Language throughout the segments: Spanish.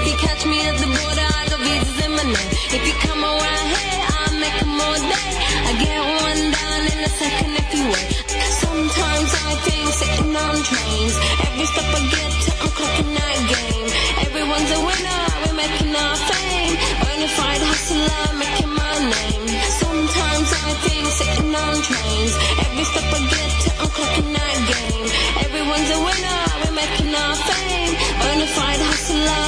If you catch me at the border, I got visas in my name. If you come around here, I'll make 'em all day. I get one down in a second if you wait. Sometimes I think sitting on trains. Every step I get to, I'm that game. Everyone's a winner, we're making our fame. Bonafide hustler, making my name. Sometimes I think sitting on trains. Every I get to, I'm that game. Everyone's a winner, we're making our fame. Bonafide hustler,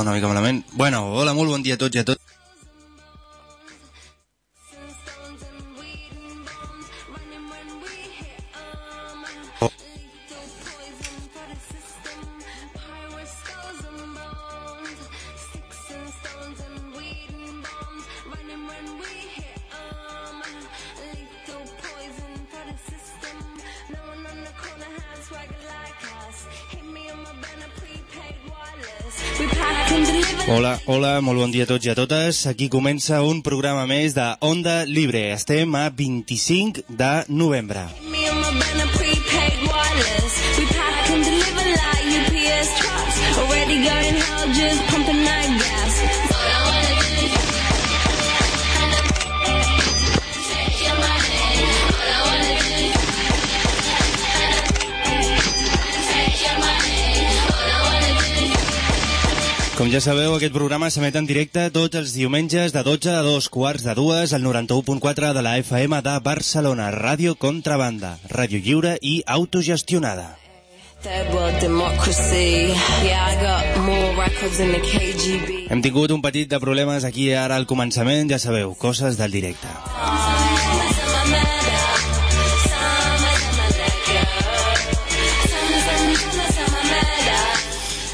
una mica malament. Bueno, hola, molt bon dia a tots i a tots. Molt bon dia a tots i a totes. Aquí comença un programa més de Onda Libre. Estem a 25 de novembre. Already Com ja sabeu, aquest programa s'emet en directe tots els diumenges de 12 a 2 quarts de dues al 91.4 de la FM de Barcelona. Ràdio Contrabanda, ràdio lliure i autogestionada. Hem tingut un petit de problemes aquí ara al començament, ja sabeu, coses del directe.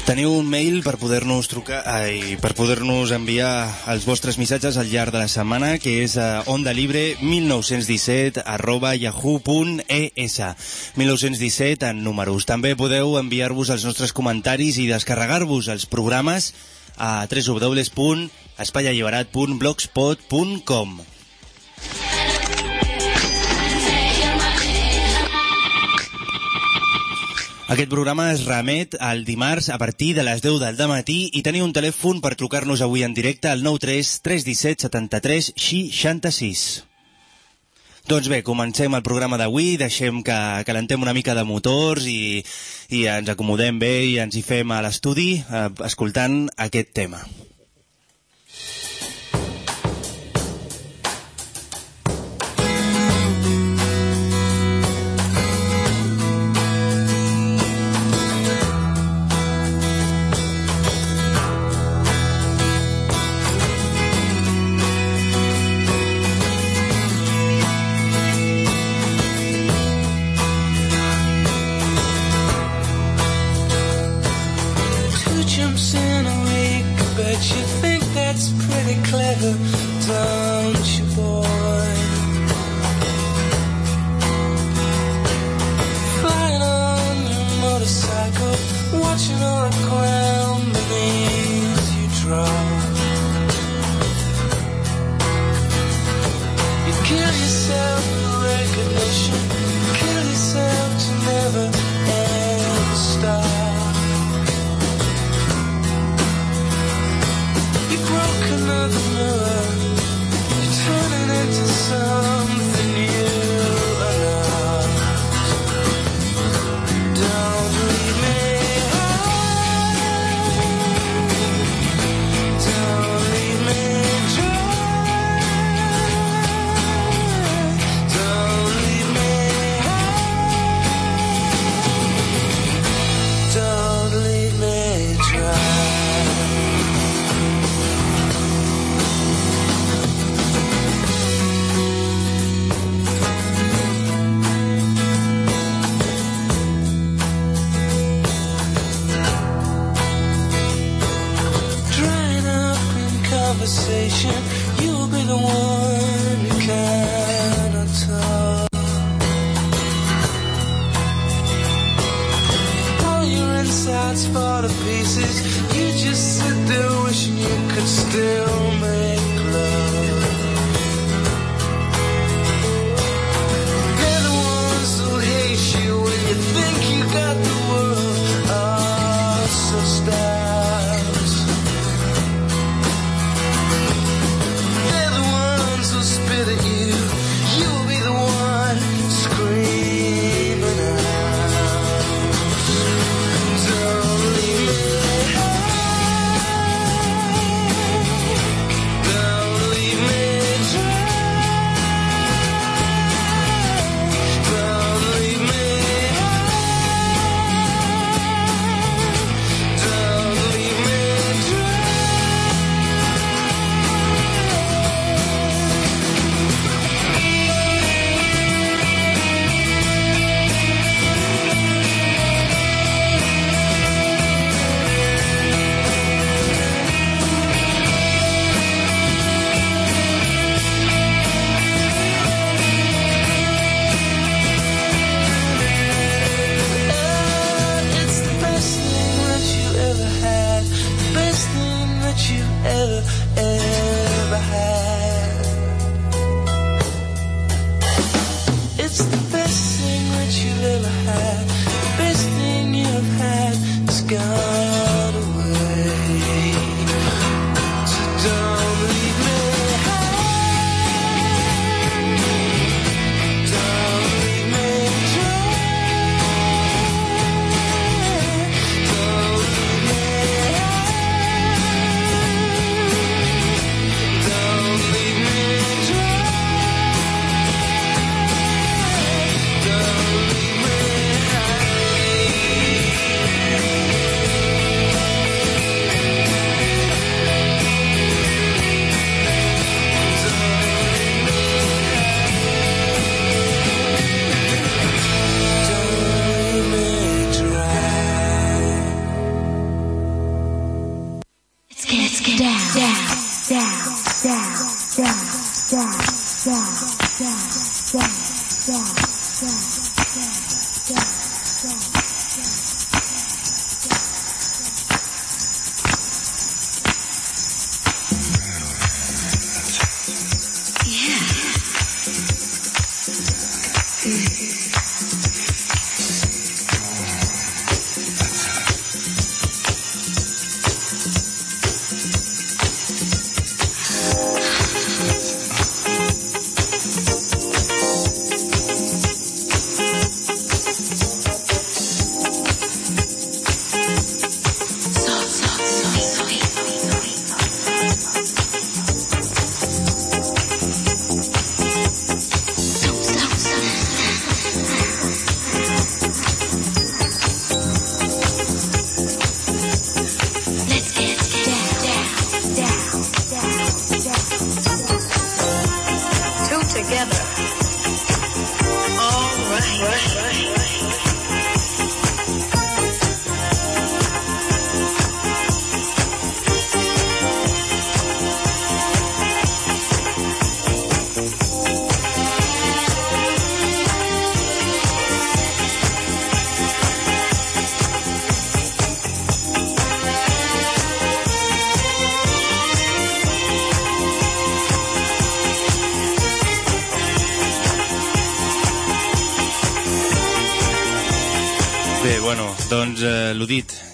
Teniu un mail per poder-nos trucar ai, per poder-nos enviar els vostres missatges al llarg de la setmana que és a ondalibre1917 arroba yahoo.es 1917 en números. També podeu enviar-vos els nostres comentaris i descarregar-vos els programes a www.espaialliberat.blogspot.com Aquest programa es remet al dimarts a partir de les 10 del matí i teniu un telèfon per trucar-nos avui en directe al 93 317 73 66. Doncs bé, comencem el programa d'avui, deixem que calentem una mica de motors i, i ens acomodem bé i ens hi fem a l'estudi eh, escoltant aquest tema.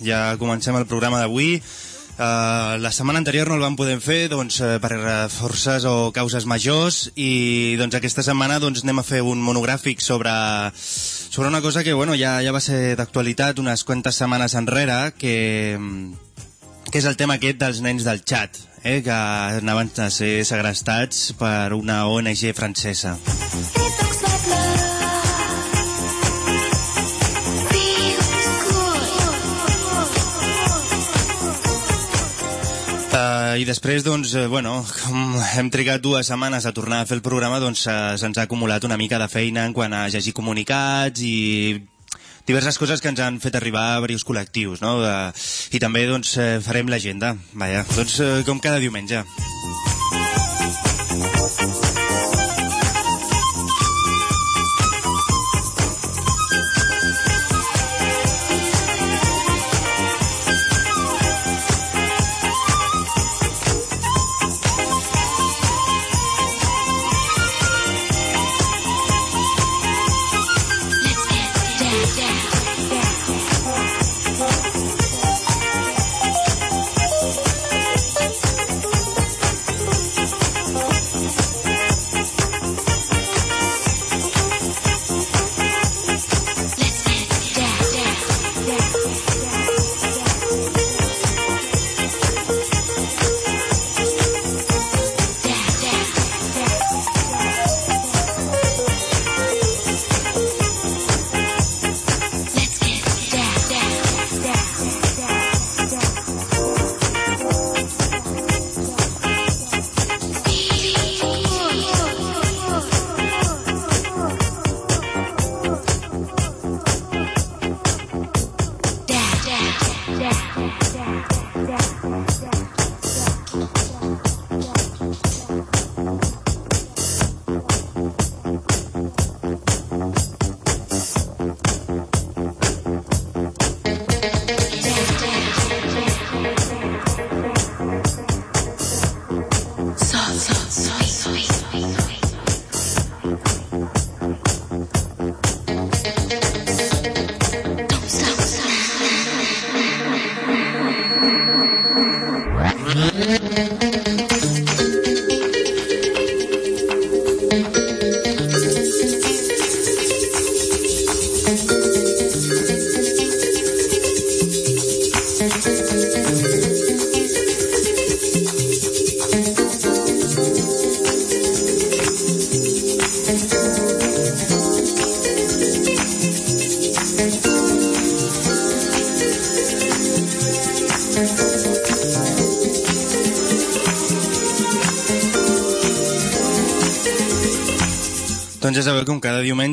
Ja comencem el programa d'avui. Uh, la setmana anterior no el vam poder fer doncs, eh, per forces o causes majors i doncs, aquesta setmana doncs, anem a fer un monogràfic sobre, sobre una cosa que bueno, ja, ja va ser d'actualitat unes quantes setmanes enrere que, que és el tema aquest dels nens del xat eh, que anaven a ser segrestats per una ONG francesa. Uh, I després, doncs, eh, bueno, com hem trigat dues setmanes a tornar a fer el programa, doncs uh, se'ns ha acumulat una mica de feina en quant a llegir comunicats i diverses coses que ens han fet arribar a diversos col·lectius, no? Uh, I també, doncs, eh, farem l'agenda, vaja, doncs, uh, com cada diumenge.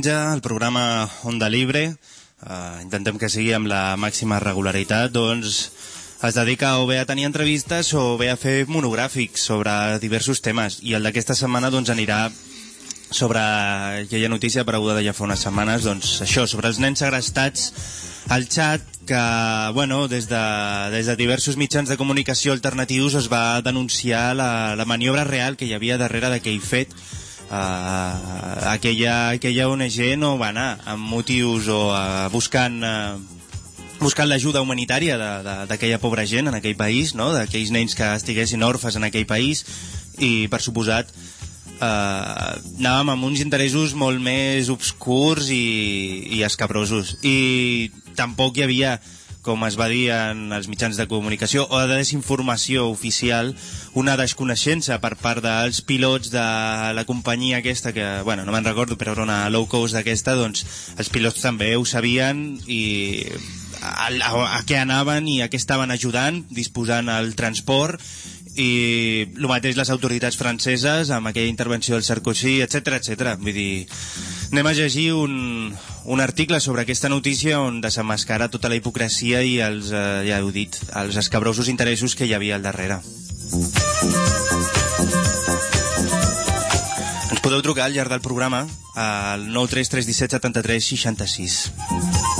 Diumenge el programa Onda Libre, eh, intentem que sigui amb la màxima regularitat, doncs es dedica o bé a tenir entrevistes o bé a fer monogràfics sobre diversos temes. I el d'aquesta setmana doncs anirà sobre aquella notícia apareguda de ja fa unes setmanes, doncs això, sobre els nens segrestats al xat que, bueno, des de, des de diversos mitjans de comunicació alternatius es va denunciar la, la maniobra real que hi havia darrere d'aquell fet uh, aquella, aquella ONG no va anar amb motius o uh, buscant uh, buscant l'ajuda humanitària d'aquella pobra gent en aquell país, no? d'aquells nens que estiguessin orfes en aquell país i per suposat eh, anàvem amb uns interessos molt més obscurs i, i escabrosos i tampoc hi havia com es va dir en els mitjans de comunicació o de desinformació oficial una desconeixença per part dels pilots de la companyia aquesta que, bueno, no me'n recordo però era una low cost d'aquesta doncs els pilots també ho sabien i a, a, a què anaven i a què estaven ajudant disposant el transport i el mateix les autoritats franceses amb aquella intervenció del Sarkozy, etc etc. Vull dir, anem a llegir un, un article sobre aquesta notícia on desenmascara tota la hipocresia i els, eh, ja heu dit, els escabrosos interessos que hi havia al darrere. Ens podeu trucar al llarg del programa al 93317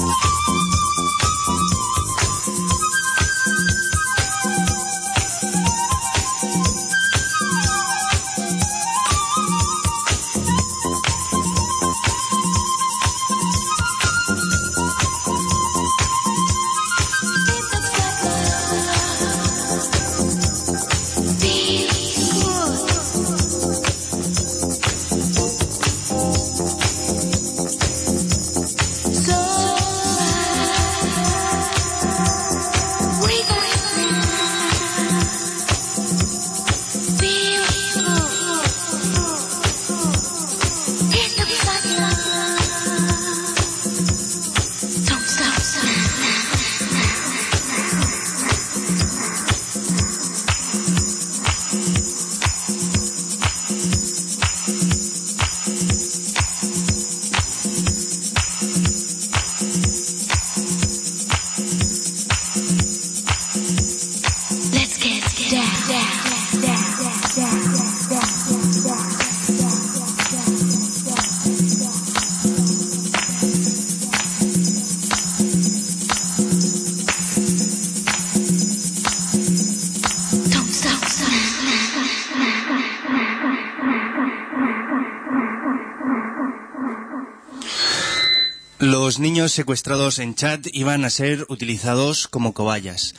Los niños secuestrados en Chad iban a ser utilizados como cobayas.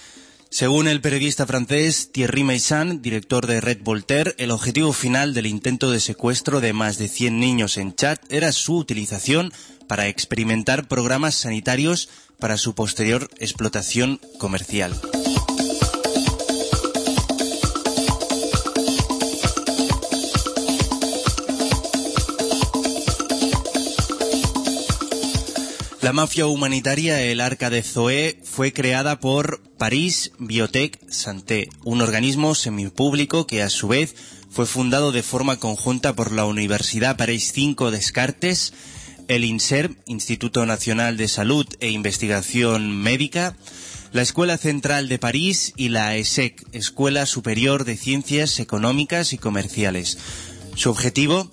Según el periodista francés Thierry Meissan, director de Red Voltaire, el objetivo final del intento de secuestro de más de 100 niños en Chad era su utilización para experimentar programas sanitarios para su posterior explotación comercial. La mafia humanitaria El Arca de Zoé fue creada por Paris Biotech Santé, un organismo semipúblico que a su vez fue fundado de forma conjunta por la Universidad París 5 Descartes, el INSERM, Instituto Nacional de Salud e Investigación Médica, la Escuela Central de París y la ESEC, Escuela Superior de Ciencias Económicas y Comerciales. Su objetivo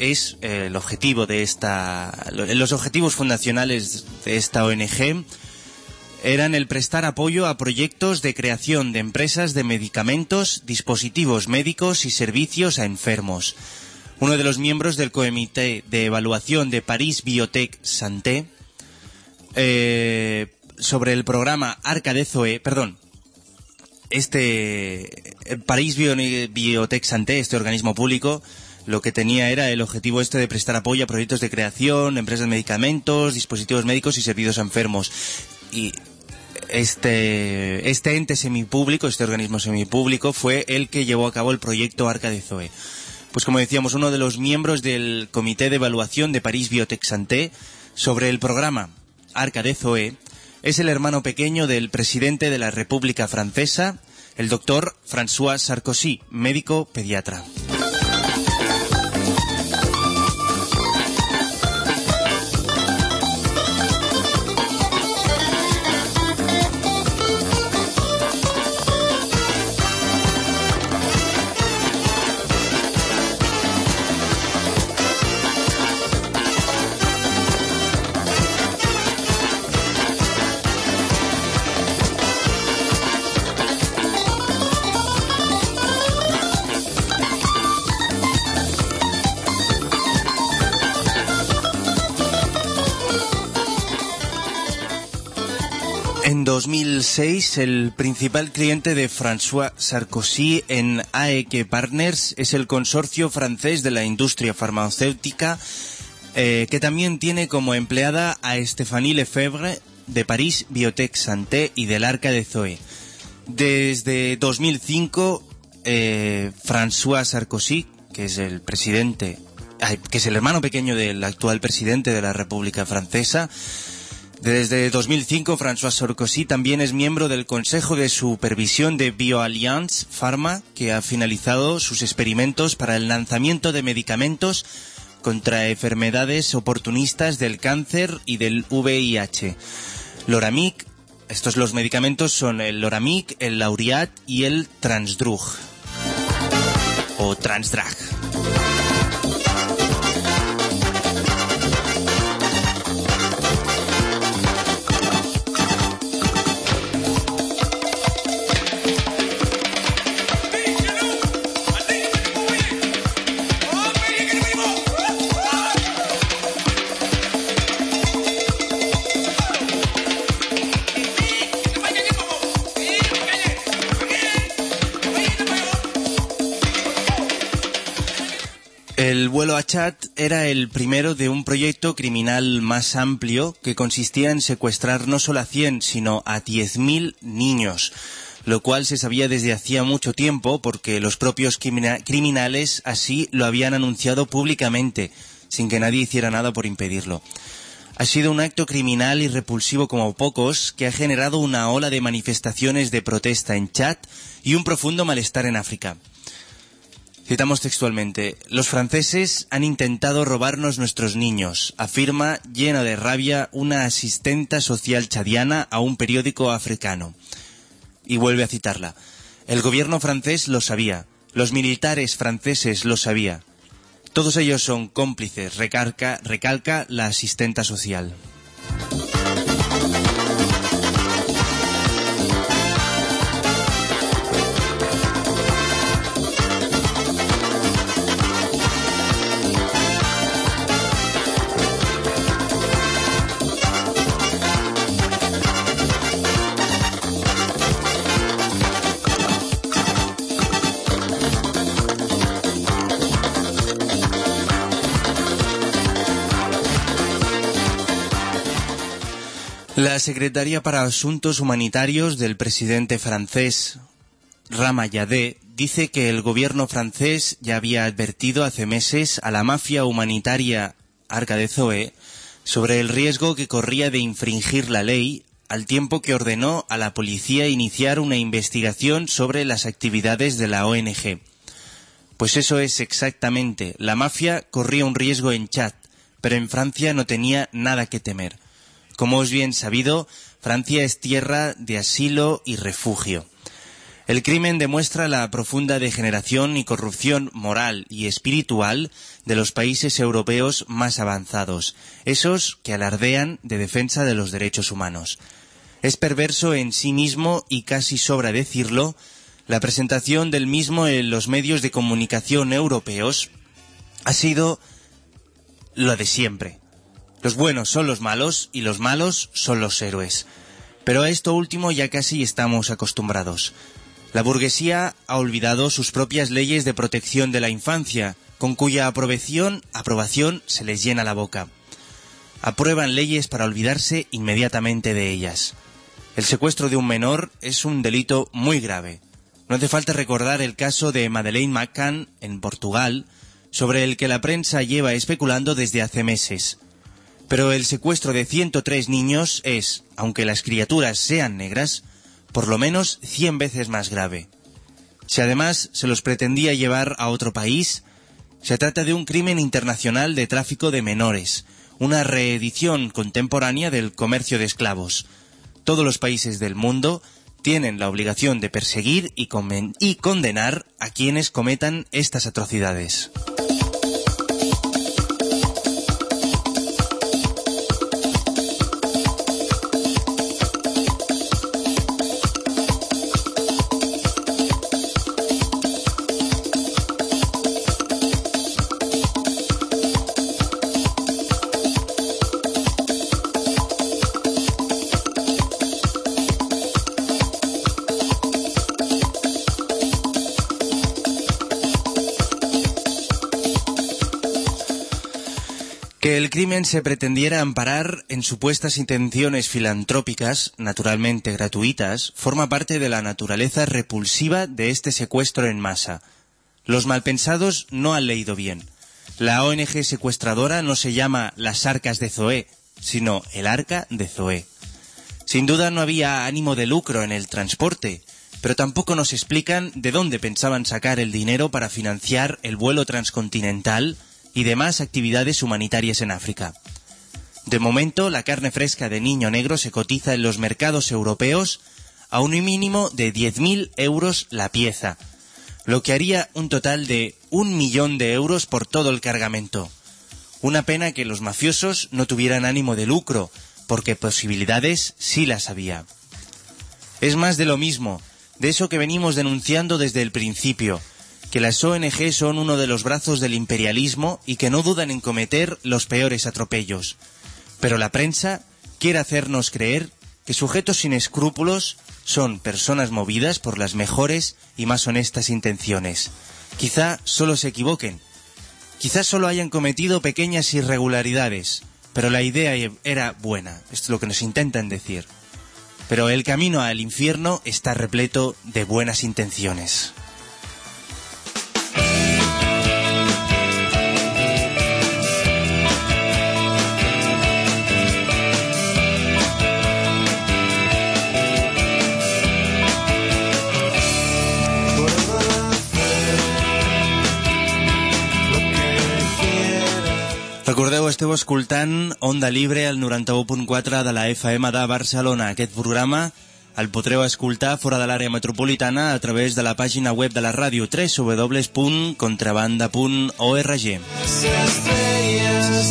es eh, el objetivo de esta lo- los objetivos fundacionales de esta ONG eran el prestar apoyo a proyectos de creación de empresas de medicamentos, dispositivos médicos y servicios a enfermos. Uno de los miembros del Comité de Evaluación de París Biotech Santé eh, sobre el programa Arca de Zoe, perdón, este eh, París Bio- Biotech Santé, este organismo público, lo que tenía era el objetivo este de prestar apoyo a proyectos de creación, empresas de medicamentos, dispositivos médicos y servicios a enfermos. Y este, este ente semipúblico, este organismo semipúblico, fue el que llevó a cabo el proyecto Arca de Zoe. Pues como decíamos, uno de los miembros del Comité de Evaluación de París Biotech Santé sobre el programa Arca de Zoe es el hermano pequeño del presidente de la República Francesa, el doctor François Sarkozy, médico pediatra. 2006, el principal cliente de François Sarkozy en AEK Partners es el consorcio francés de la industria farmacéutica, eh, que también tiene como empleada a Stéphanie Lefebvre de París Biotech Santé y del Arca de Zoe. Desde 2005, eh, François Sarkozy, que es el presidente, que es el hermano pequeño del actual presidente de la República Francesa, desde 2005, François Sarkozy también es miembro del Consejo de Supervisión de BioAlliance Pharma, que ha finalizado sus experimentos para el lanzamiento de medicamentos contra enfermedades oportunistas del cáncer y del VIH. Loramic, estos los medicamentos son el Loramic, el Lauriat y el Transdrug. O Transdrag. El vuelo a Chad era el primero de un proyecto criminal más amplio que consistía en secuestrar no solo a 100, sino a 10.000 niños, lo cual se sabía desde hacía mucho tiempo porque los propios crimina- criminales así lo habían anunciado públicamente, sin que nadie hiciera nada por impedirlo. Ha sido un acto criminal y repulsivo como pocos que ha generado una ola de manifestaciones de protesta en Chad y un profundo malestar en África. Citamos textualmente, los franceses han intentado robarnos nuestros niños, afirma llena de rabia una asistenta social chadiana a un periódico africano. Y vuelve a citarla, el gobierno francés lo sabía, los militares franceses lo sabía. Todos ellos son cómplices, recalca la asistenta social. La secretaria para Asuntos Humanitarios del presidente francés Rama Yadé dice que el gobierno francés ya había advertido hace meses a la mafia humanitaria Arca de Zoe sobre el riesgo que corría de infringir la ley al tiempo que ordenó a la policía iniciar una investigación sobre las actividades de la ONG. Pues eso es exactamente. La mafia corría un riesgo en Chad, pero en Francia no tenía nada que temer. Como es bien sabido, Francia es tierra de asilo y refugio. El crimen demuestra la profunda degeneración y corrupción moral y espiritual de los países europeos más avanzados, esos que alardean de defensa de los derechos humanos. Es perverso en sí mismo y casi sobra decirlo la presentación del mismo en los medios de comunicación europeos ha sido lo de siempre. Los buenos son los malos y los malos son los héroes. Pero a esto último ya casi estamos acostumbrados. La burguesía ha olvidado sus propias leyes de protección de la infancia, con cuya aprobación, aprobación se les llena la boca. Aprueban leyes para olvidarse inmediatamente de ellas. El secuestro de un menor es un delito muy grave. No hace falta recordar el caso de Madeleine McCann en Portugal, sobre el que la prensa lleva especulando desde hace meses. Pero el secuestro de 103 niños es, aunque las criaturas sean negras, por lo menos 100 veces más grave. Si además se los pretendía llevar a otro país, se trata de un crimen internacional de tráfico de menores, una reedición contemporánea del comercio de esclavos. Todos los países del mundo tienen la obligación de perseguir y, y condenar a quienes cometan estas atrocidades. Que el crimen se pretendiera amparar en supuestas intenciones filantrópicas, naturalmente gratuitas, forma parte de la naturaleza repulsiva de este secuestro en masa. Los malpensados no han leído bien. La ONG secuestradora no se llama las arcas de Zoé, sino el arca de Zoé. Sin duda no había ánimo de lucro en el transporte, pero tampoco nos explican de dónde pensaban sacar el dinero para financiar el vuelo transcontinental y demás actividades humanitarias en África. De momento, la carne fresca de niño negro se cotiza en los mercados europeos a un mínimo de 10.000 euros la pieza, lo que haría un total de un millón de euros por todo el cargamento. Una pena que los mafiosos no tuvieran ánimo de lucro, porque posibilidades sí las había. Es más de lo mismo, de eso que venimos denunciando desde el principio, que las ONG son uno de los brazos del imperialismo y que no dudan en cometer los peores atropellos. Pero la prensa quiere hacernos creer que sujetos sin escrúpulos son personas movidas por las mejores y más honestas intenciones. Quizá solo se equivoquen. Quizá solo hayan cometido pequeñas irregularidades, pero la idea era buena, esto es lo que nos intentan decir. Pero el camino al infierno está repleto de buenas intenciones. Recordeu, esteu escoltant Onda Libre al 91.4 de la FM de Barcelona. Aquest programa el podreu escoltar fora de l'àrea metropolitana a través de la pàgina web de la ràdio www.contrabanda.org. Las estrellas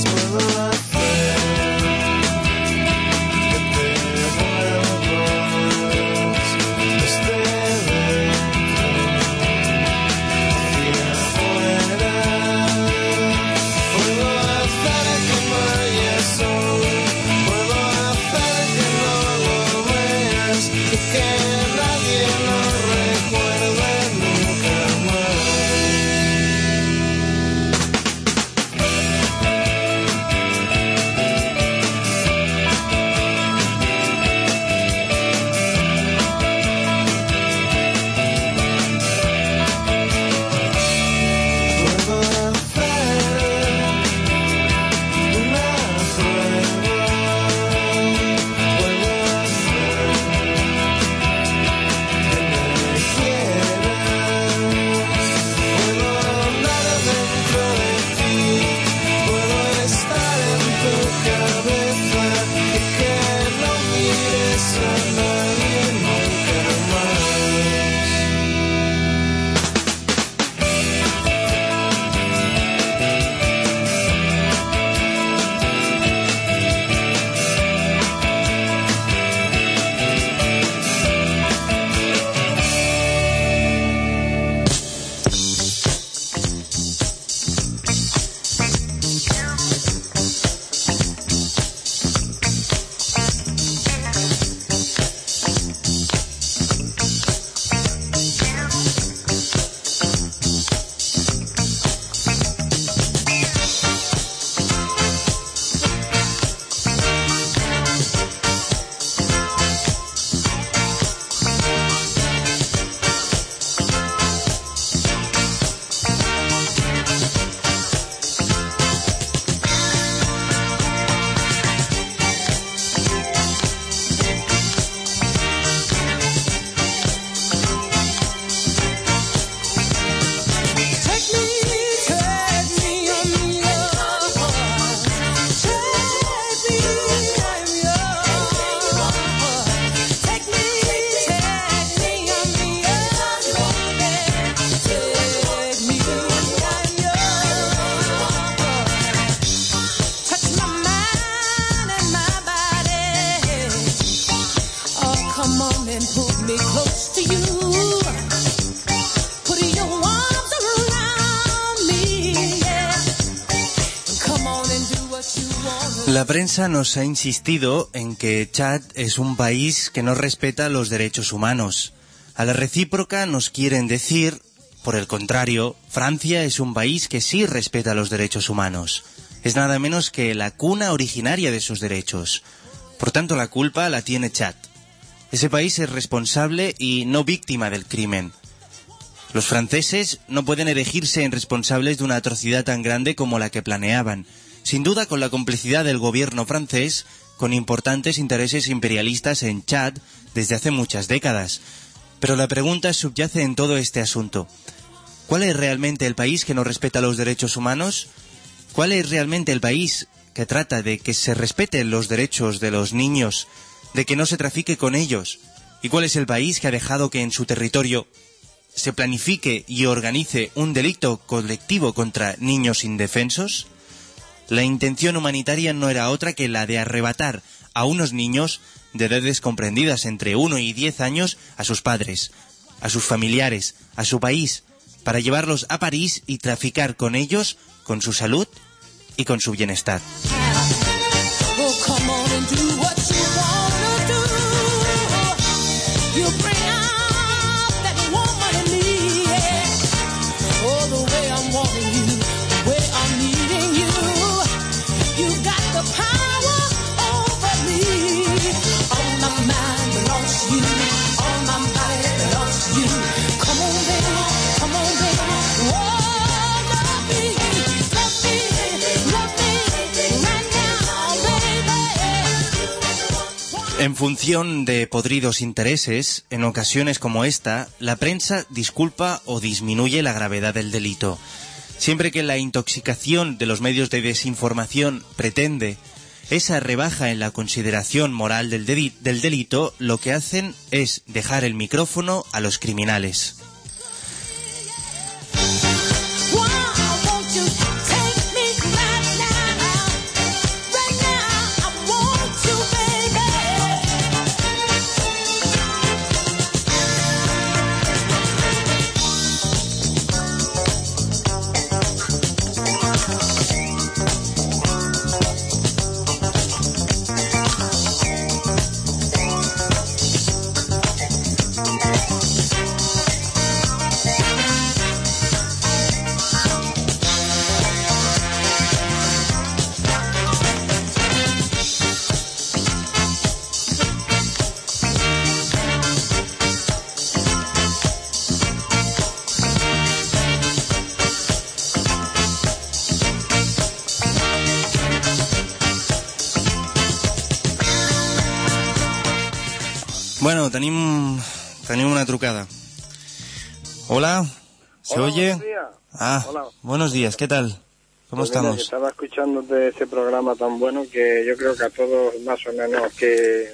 prensa nos ha insistido en que Chad es un país que no respeta los derechos humanos. A la recíproca nos quieren decir, por el contrario, Francia es un país que sí respeta los derechos humanos. Es nada menos que la cuna originaria de esos derechos. Por tanto, la culpa la tiene Chad. Ese país es responsable y no víctima del crimen. Los franceses no pueden erigirse en responsables de una atrocidad tan grande como la que planeaban, sin duda con la complicidad del gobierno francés con importantes intereses imperialistas en Chad desde hace muchas décadas. Pero la pregunta subyace en todo este asunto. ¿Cuál es realmente el país que no respeta los derechos humanos? ¿Cuál es realmente el país que trata de que se respeten los derechos de los niños, de que no se trafique con ellos? ¿Y cuál es el país que ha dejado que en su territorio se planifique y organice un delito colectivo contra niños indefensos? La intención humanitaria no era otra que la de arrebatar a unos niños de edades comprendidas entre 1 y 10 años a sus padres, a sus familiares, a su país, para llevarlos a París y traficar con ellos, con su salud y con su bienestar. Función de podridos intereses, en ocasiones como esta, la prensa disculpa o disminuye la gravedad del delito. Siempre que la intoxicación de los medios de desinformación pretende esa rebaja en la consideración moral del, del delito, lo que hacen es dejar el micrófono a los criminales. Bueno, tenim, tenim una trucada. Hola, ¿se Hola, oye? buenos días. Ah, Hola. buenos días, ¿qué tal? ¿Cómo Pues mira, estamos? estaba escuchando de este programa tan bueno que yo creo que a todos más o menos que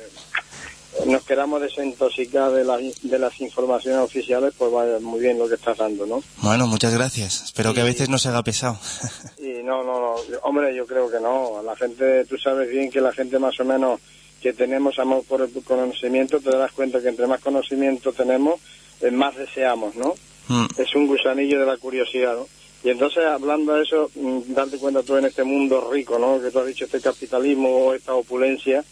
nos queramos desintoxicar de, las de las informaciones oficiales, pues vaya muy bien lo que estás dando, ¿no? Bueno, muchas gracias. Espero que a veces no se haga pesado. Y no, no, no, hombre, yo creo que no. La gente, tú sabes bien que la gente más o menos que tenemos amor por el conocimiento, te das cuenta que entre más conocimiento tenemos, eh, más deseamos, ¿no? Mm, es un gusanillo de la curiosidad, ¿no? Y entonces, hablando de eso, mm, darte cuenta tú en este mundo rico, ¿no? Que tú has dicho, este capitalismo o esta opulencia,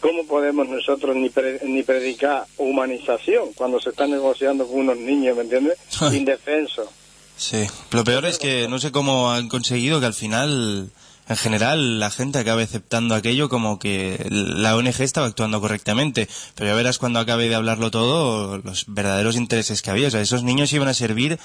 ¿cómo podemos nosotros ni, pre- ni predicar humanización cuando se está negociando con unos niños, ¿me entiendes? Indefensos. sí, lo peor es que no sé cómo han conseguido que al final, en general, la gente acabe aceptando aquello como que la ONG estaba actuando correctamente. Pero ya verás cuando acabe de hablarlo todo, los verdaderos intereses que había. O sea, esos niños iban a servir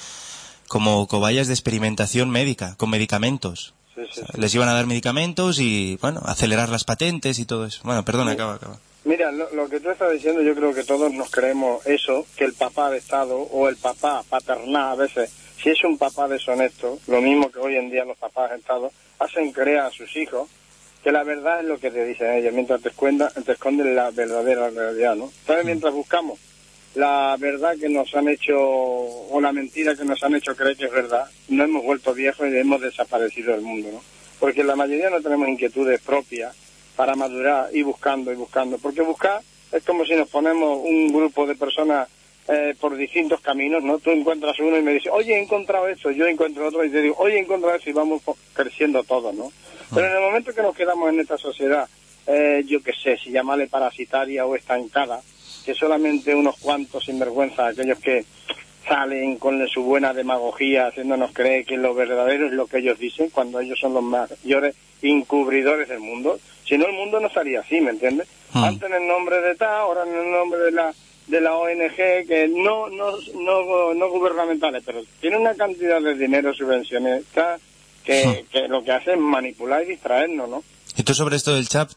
como cobayas de experimentación médica, con medicamentos. Sí, sí, O sea, sí. Les iban a dar medicamentos y, bueno, acelerar las patentes y todo eso. Bueno, perdona, acaba, acaba. Mira, lo, lo que tú estás diciendo, yo creo que todos nos creemos eso, que el papá de Estado o el papá paternal a veces, si es un papá deshonesto, lo mismo que hoy en día los papás de Estado, hacen creer a sus hijos que la verdad es lo que te dicen ellos, mientras te, escuenda- te esconden la verdadera realidad, ¿no? Entonces, mientras buscamos la verdad que nos han hecho, o la mentira que nos han hecho creer que es verdad, no hemos vuelto viejos y hemos desaparecido del mundo, ¿no? Porque la mayoría no tenemos inquietudes propias para madurar y buscando y buscando. Porque buscar es como si nos ponemos un grupo de personas eh, por distintos caminos, ¿no? Tú encuentras uno y me dices, oye, he encontrado esto, yo encuentro otro y te digo, oye, he encontrado esto y vamos creciendo todos, ¿no? Pero en el momento que nos quedamos en esta sociedad, eh, yo qué sé, si llamarle parasitaria o estancada, que solamente unos cuantos sinvergüenza, aquellos que salen con su buena demagogía haciéndonos creer que lo verdadero es lo que ellos dicen cuando ellos son los mayores encubridores del mundo. Si no, el mundo no estaría así, ¿me entiendes? Hmm. Antes en el nombre de TAA, ahora en el nombre de la de la ONG, que no, no, no, no gubernamentales, pero tiene una cantidad de dinero subvencionista que, que lo que hace es manipular y distraernos, ¿no? Y tú sobre esto del chat,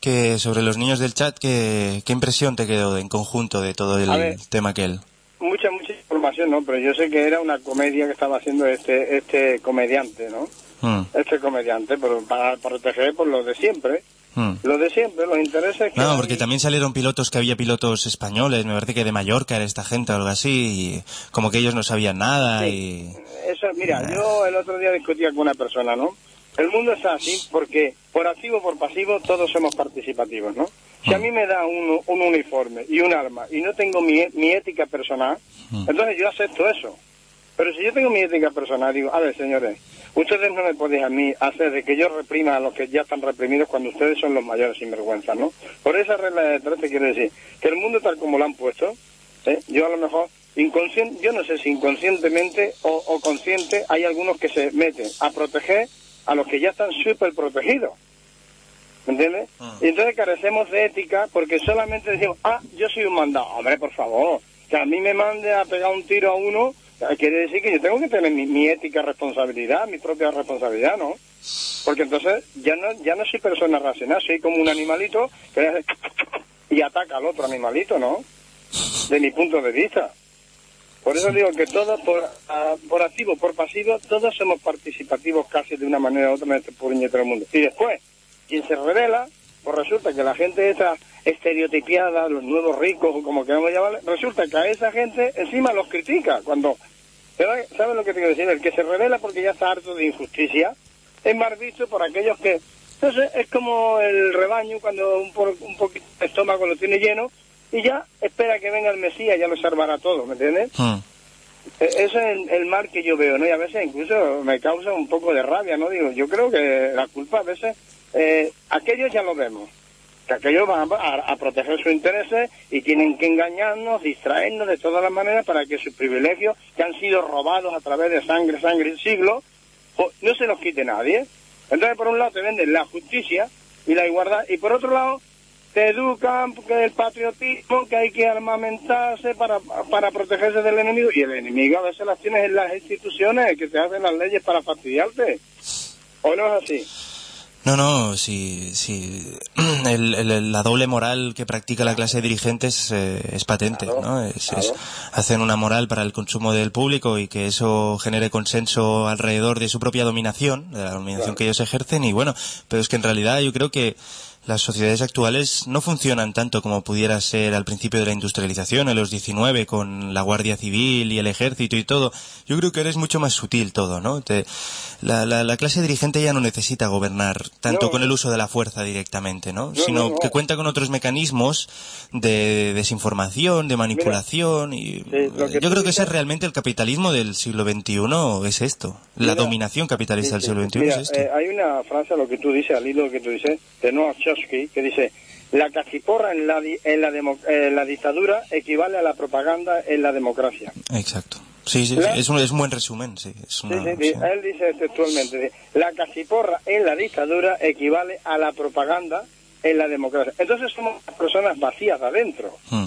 que sobre los niños del chat, ¿qué, qué impresión te quedó en conjunto de todo el ver. tema aquel? mucha mucha información no pero yo sé que era una comedia que estaba haciendo este este comediante no Mm, este comediante pero para proteger por lo de siempre mm. lo de siempre los intereses que No, hay- porque también salieron pilotos que había pilotos españoles, me parece que de Mallorca era esta gente o algo así, y como que ellos no sabían nada y... eso mira yo el otro día discutía con una persona no el mundo está así porque por activo o por pasivo todos somos participativos no si a mí me da un, un uniforme y un arma y no tengo mi, mi ética personal entonces yo acepto eso Pero si yo tengo mi ética personal, digo, a ver, señores, ustedes no me podéis a mí hacer de que yo reprima a los que ya están reprimidos cuando ustedes son los mayores sinvergüenzas, ¿no? Por esa regla de tres te quiero decir que el mundo tal como lo han puesto, ¿eh? yo a lo mejor, inconsciente, yo no sé si inconscientemente o, o consciente, hay algunos que se meten a proteger a los que ya están súper protegidos. ¿Me entiendes? Y entonces carecemos de ética porque solamente decimos, ah, yo soy un mandado. Hombre, por favor, que a mí me mande a pegar un tiro a uno, quiere decir que yo tengo que tener mi, mi ética responsabilidad, mi propia responsabilidad, ¿no? Porque entonces ya no ya no soy persona racional, soy como un animalito que y ataca al otro animalito, ¿no? De mi punto de vista. Por eso digo que todos, por, ah, por activo, por pasivo, todos somos participativos casi de una manera u otra en este puñetero mundo. Y después, quien se revela, pues resulta que la gente esa estereotipiada, los nuevos ricos, como queramos llamarle, resulta que a esa gente encima los critica. Cuando, ¿sabes ¿sabes lo que te quiero decir? El que se revela porque ya está harto de injusticia, es más visto por aquellos que, no sé, es como el rebaño cuando un, po- un poquito de estómago lo tiene lleno y ya espera que venga el Mesías, ya lo salvará todo, ¿me entiendes? E- Ese es el, el mal que yo veo, ¿no? Y a veces incluso me causa un poco de rabia, ¿no? Digo, yo creo que la culpa a veces, eh, aquellos ya lo vemos, que aquellos van a, proteger sus intereses y tienen que engañarnos, distraernos de todas las maneras para que sus privilegios, que han sido robados a través de sangre, sangre y siglos, jo- no se los quite nadie. Entonces, por un lado te venden la justicia y la igualdad, y por otro lado te educan que el patriotismo, que hay que armamentarse para, para protegerse del enemigo. Y el enemigo a veces las tienes en las instituciones que te hacen las leyes para fastidiarte. ¿O no es así? No, no, sí, sí. El- el- la doble moral que practica la clase de dirigentes eh, es patente, Claro, ¿no? Es, claro. es- hacen una moral para el consumo del público y que eso genere consenso alrededor de su propia dominación, de la dominación Claro. que ellos ejercen y bueno, pero es que en realidad yo creo que las sociedades actuales no funcionan tanto como pudiera ser al principio de la industrialización, en los 19, con la Guardia Civil y el Ejército y todo. Yo creo que ahora es mucho más sutil todo, ¿no? Te- la, la- la clase dirigente ya no necesita gobernar tanto No. con el uso de la fuerza directamente, ¿no? No, Sino no, no. que cuenta con otros mecanismos de desinformación, de manipulación y Sí, yo creo que ese dices- es realmente el capitalismo del siglo XXI, es esto. La Mira, dominación capitalista Sí, del siglo. XXI Mira, es esto. eh, hay una frase, lo que tú dices, al hilo que tú dices, de Noah Que dice, la cachiporra en la, di- en la, en la dictadura equivale a la propaganda en la democracia. Exacto. Sí, sí, La- sí, es un, es un buen resumen, sí. Es una- sí, sí. Él dice textualmente, dice, la cachiporra en la dictadura equivale a la propaganda en la democracia. Entonces somos personas vacías adentro, Mm.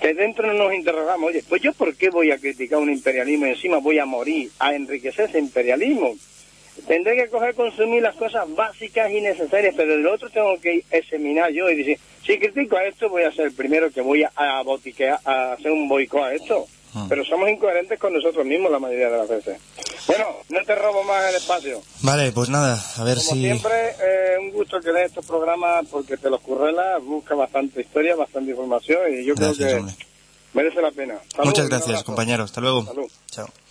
que dentro no nos interrogamos, oye, pues yo por qué voy a criticar un imperialismo y encima voy a morir, a enriquecer ese imperialismo. Tendré que coger, consumir las cosas básicas y necesarias, pero del otro tengo que examinar yo y decir, si critico a esto, voy a ser el primero que voy a, a botiquear, a hacer un boicot a esto. Mm. Pero somos incoherentes con nosotros mismos la mayoría de las veces. Bueno, no te robo más el espacio. Vale, pues nada, a ver Como si... siempre, eh, un gusto que des estos programas porque te los currelas, busca bastante historia, bastante información y yo Gracias, creo que hombre. merece la pena. Salud, Muchas gracias, abrazo. compañero. Hasta luego. Salud. Chao.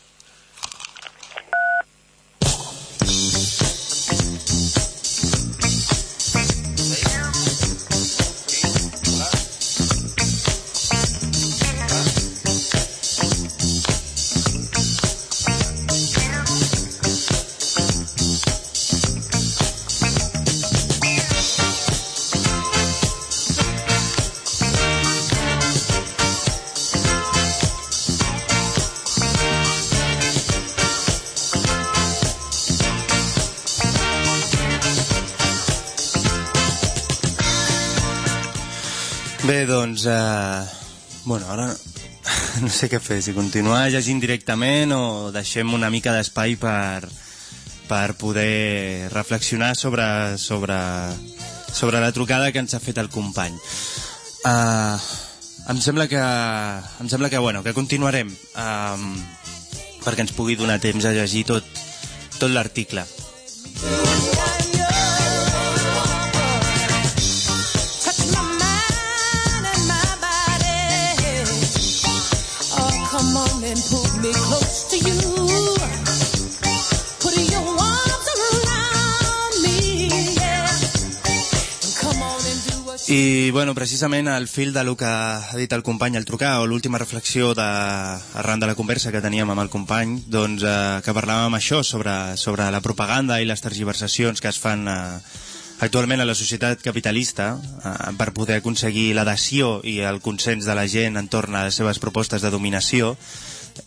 Doncs... Eh, bueno, ara no sé què fer, si continuar llegint directament o deixem una mica d'espai per, per poder reflexionar sobre, sobre, sobre la trucada que ens ha fet el company. Uh, em sembla que, em sembla que, bueno, que continuarem um, perquè ens pugui donar temps a llegir tot, tot l'article. I, bueno, precisament al fil de lo que ha dit el company al trucar, o l'última reflexió de, arran de la conversa que teníem amb el company, doncs eh, que parlàvem això sobre, sobre la propaganda i les tergiversacions que es fan eh, actualment a la societat capitalista eh, per poder aconseguir l'adhesió i el consens de la gent entorn a les seves propostes de dominació.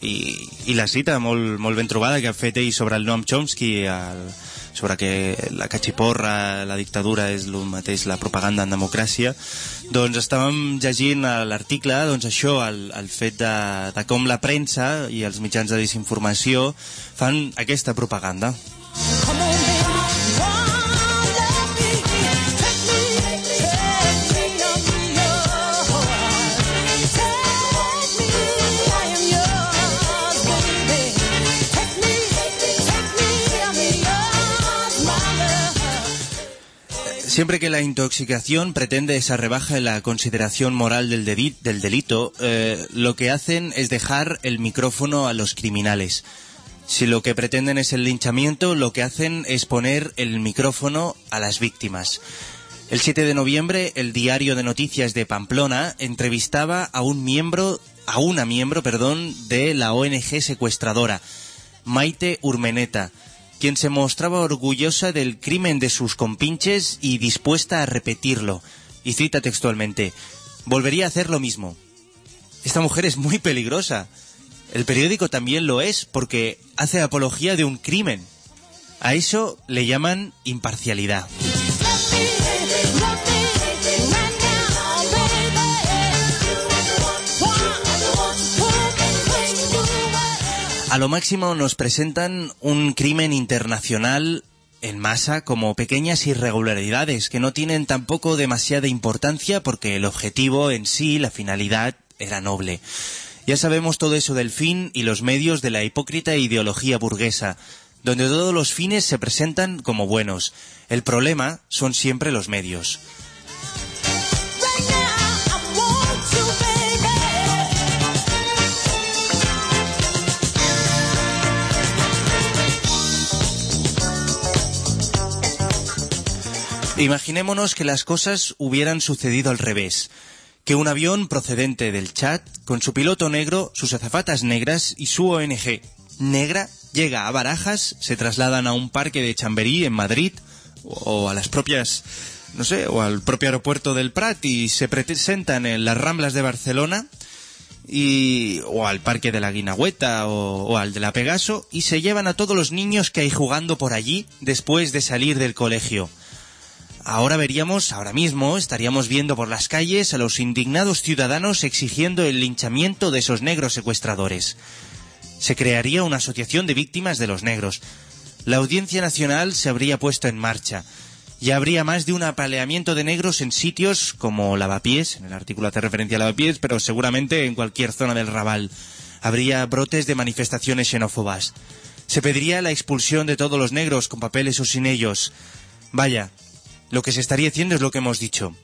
I, i la cita molt, molt ben trobada que ha fet ell sobre el Noam Chomsky el, sobre que la catxiporra, la dictadura és el mateix la propaganda en democràcia doncs estàvem llegint l'article doncs això, el, el fet de, de com la premsa i els mitjans de desinformació fan aquesta propaganda Come on, baby. Siempre que la intoxicación pretende esa rebaja en la consideración moral del, delito, eh, lo que hacen es dejar el micrófono a los criminales. Si lo que pretenden es el linchamiento, lo que hacen es poner el micrófono a las víctimas. El 7 de noviembre, el diario de noticias de Pamplona entrevistaba a un miembro, a una miembro, perdón, de la ONG secuestradora, Maite Urmeneta, quien se mostraba orgullosa del crimen de sus compinches y dispuesta a repetirlo. Y cita textualmente, volvería a hacer lo mismo. Esta mujer es muy peligrosa. El periódico también lo es porque hace apología de un crimen. A eso le llaman imparcialidad. A lo máximo nos presentan un crimen internacional en masa como pequeñas irregularidades que no tienen tampoco demasiada importancia porque el objetivo en sí, la finalidad, era noble. Ya sabemos todo eso del fin y los medios de la hipócrita ideología burguesa, donde todos los fines se presentan como buenos. El problema son siempre los medios. Imaginémonos que las cosas hubieran sucedido al revés. Que un avión procedente del Chad, con su piloto negro, sus azafatas negras y su ONG negra, llega a Barajas, se trasladan a un parque de Chamberí en Madrid, o a las propias, no sé, o al propio aeropuerto del Prat y se presentan en las Ramblas de Barcelona, y, o al parque de la Guinagüeta o, o al de la Pegaso y se llevan a todos los niños que hay jugando por allí después de salir del colegio. Ahora veríamos, ahora mismo, estaríamos viendo por las calles a los indignados ciudadanos exigiendo el linchamiento de esos negros secuestradores. Se crearía una asociación de víctimas de los negros. La Audiencia Nacional se habría puesto en marcha. Y habría más de un apaleamiento de negros en sitios como Lavapiés, en el artículo hace referencia a Lavapiés, pero seguramente en cualquier zona del Raval. Habría brotes de manifestaciones xenófobas. Se pediría la expulsión de todos los negros con papeles o sin ellos. Vaya, lo que se estaría haciendo es lo que hemos dicho.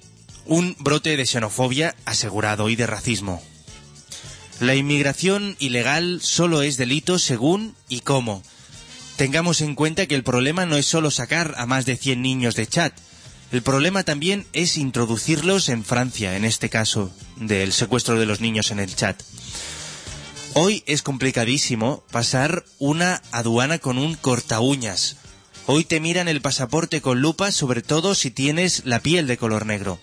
Un brote de xenofobia asegurado y de racismo. La inmigración ilegal solo es delito según y cómo. Tengamos en cuenta que el problema no es solo sacar a más de 100 niños de Chad. El problema también es introducirlos en Francia, en este caso, del secuestro de los niños en el Chad. Hoy es complicadísimo pasar una aduana con un corta uñas. Hoy te miran el pasaporte con lupa, sobre todo si tienes la piel de color negro.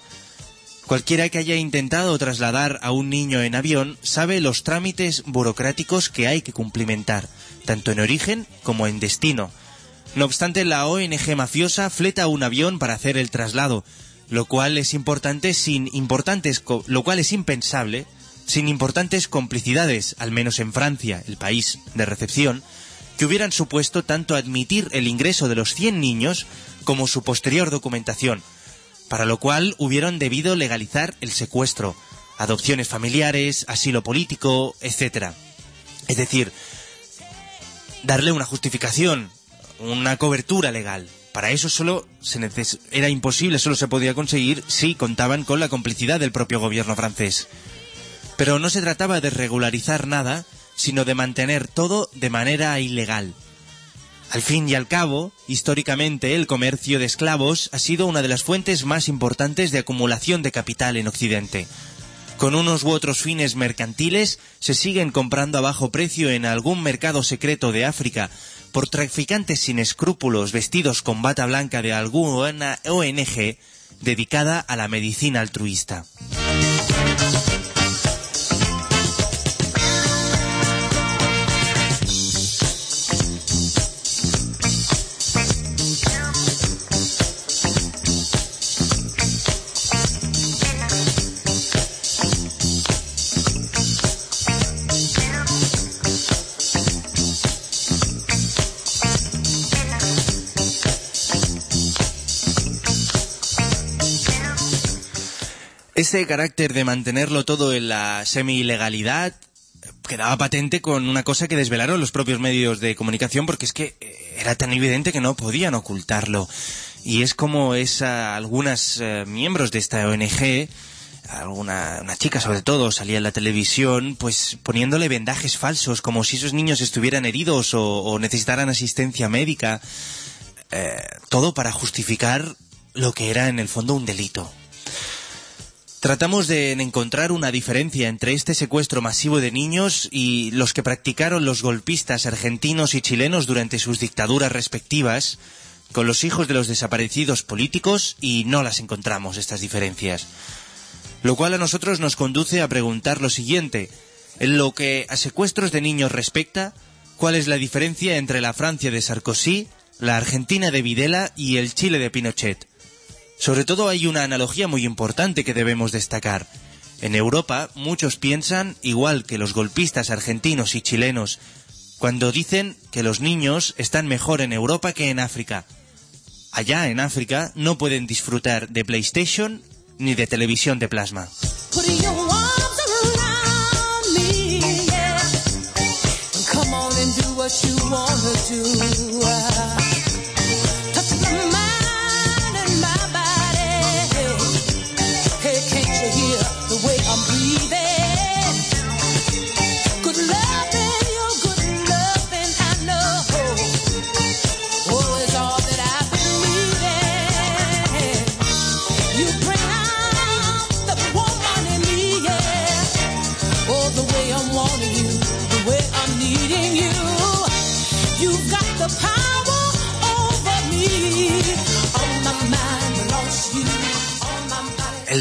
Cualquiera que haya intentado trasladar a un niño en avión sabe los trámites burocráticos que hay que cumplimentar, tanto en origen como en destino. No obstante, la ONG mafiosa fleta un avión para hacer el traslado, lo cual es importante sin importantes, lo cual es impensable sin importantes complicidades, al menos en Francia, el país de recepción, que hubieran supuesto tanto admitir el ingreso de los 100 niños como su posterior documentación, para lo cual hubieron debido legalizar el secuestro, adopciones familiares, asilo político, etc. Es decir, darle una justificación, una cobertura legal. Para eso solo se neces- era imposible, solo se podía conseguir si contaban con la complicidad del propio gobierno francés. Pero no se trataba de regularizar nada, sino de mantener todo de manera ilegal. Al fin y al cabo, históricamente el comercio de esclavos ha sido una de las fuentes más importantes de acumulación de capital en Occidente. Con unos u otros fines mercantiles, se siguen comprando a bajo precio en algún mercado secreto de África por traficantes sin escrúpulos vestidos con bata blanca de alguna ONG dedicada a la medicina altruista. Ese carácter de mantenerlo todo en la semi-ilegalidad quedaba patente con una cosa que desvelaron los propios medios de comunicación porque es que eh, era tan evidente que no podían ocultarlo. Y es como esa, algunas eh, miembros de esta ONG, alguna una chica sobre todo, salía en la televisión pues poniéndole vendajes falsos como si esos niños estuvieran heridos o, necesitaran asistencia médica. Eh, todo para justificar lo que era en el fondo un delito. Tratamos de encontrar una diferencia entre este secuestro masivo de niños y los que practicaron los golpistas argentinos y chilenos durante sus dictaduras respectivas con los hijos de los desaparecidos políticos y no las encontramos estas diferencias. Lo cual a nosotros nos conduce a preguntar lo siguiente. En lo que a secuestros de niños respecta, ¿cuál es la diferencia entre la Francia de Sarkozy, la Argentina de Videla y el Chile de Pinochet? Sobre todo hay una analogía muy importante que debemos destacar. En Europa muchos piensan igual que los golpistas argentinos y chilenos cuando dicen que los niños están mejor en Europa que en África. Allá en África no pueden disfrutar de PlayStation ni de televisión de plasma.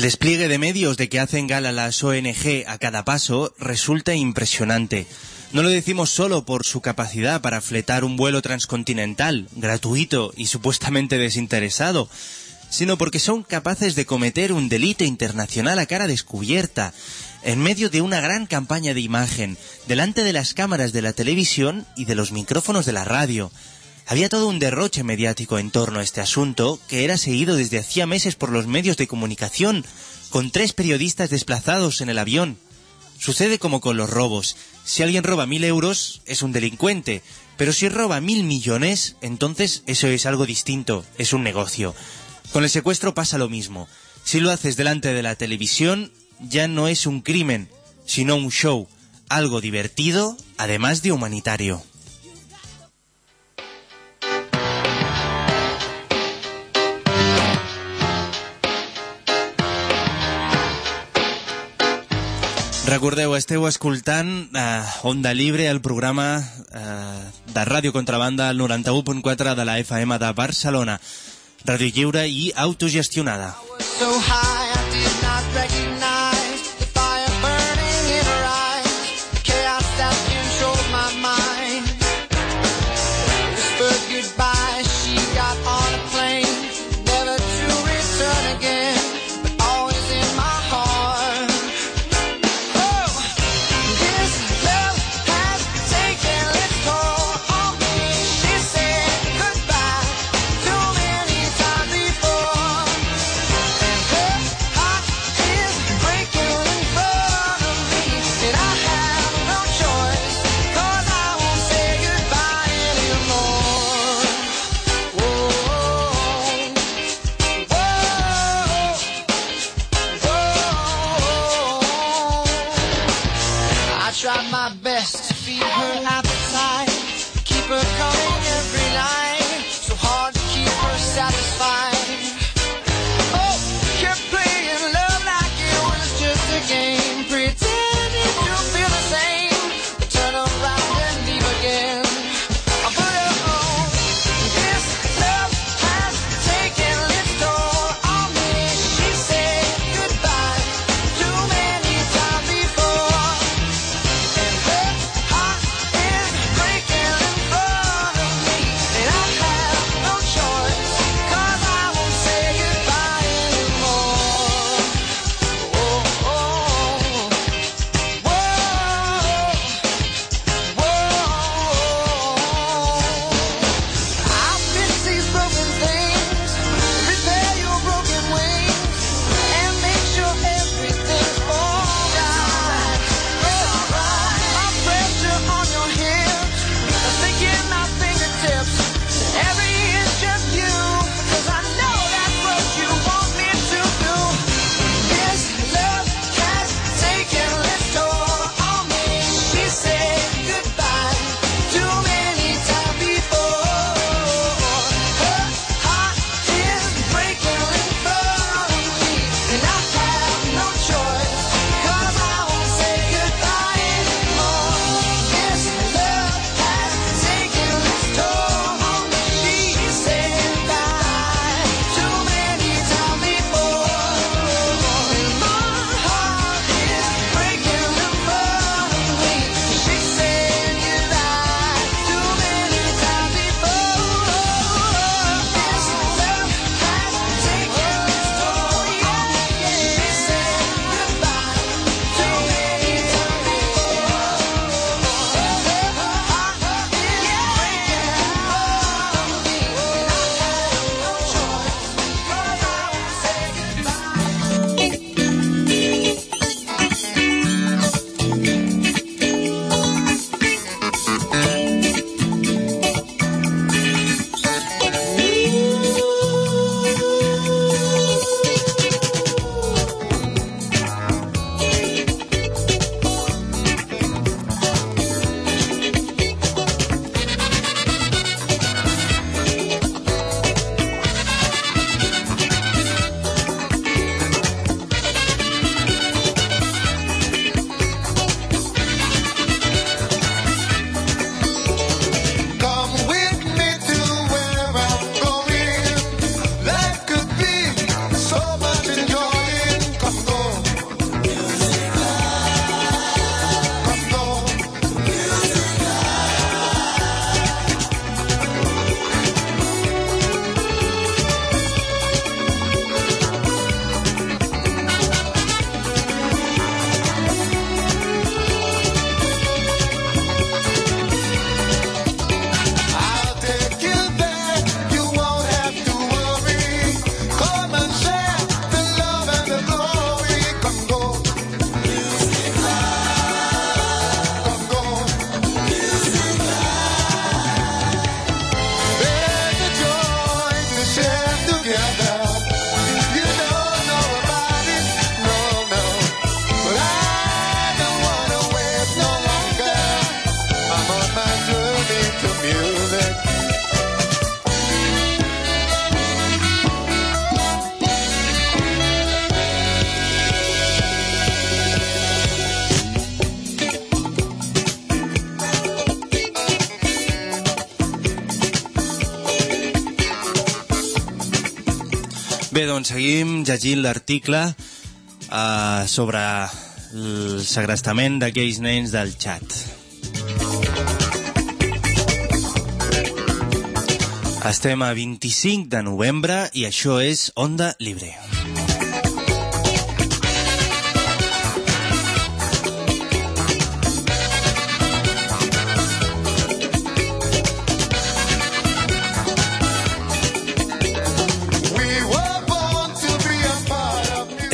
Despliegue de medios de que hacen gala las ONG a cada paso resulta impresionante. No lo decimos solo por su capacidad para fletar un vuelo transcontinental, gratuito y supuestamente desinteresado, sino porque son capaces de cometer un delito internacional a cara descubierta, en medio de una gran campaña de imagen, delante de las cámaras de la televisión y de los micrófonos de la radio. Había todo un derroche mediático en torno a este asunto que era seguido desde hacía meses por los medios de comunicación, con tres periodistas desplazados en el avión. Sucede como con los robos. Si alguien roba mil euros, es un delincuente. Pero si roba mil millones, entonces eso es algo distinto, es un negocio. Con el secuestro pasa lo mismo. Si lo haces delante de la televisión, ya no es un crimen, sino un show. Algo divertido, además de humanitario. Recordeu, esteu escoltant eh, Onda Libre, el programa eh, de Ràdio Contrabanda al 91.4 de la FM de Barcelona. Ràdio lliure i autogestionada. so high I did not recognize on seguim llegint l'article eh, sobre el segrestament d'aquells nens del xat. Estem a 25 de novembre i això és Onda Libre.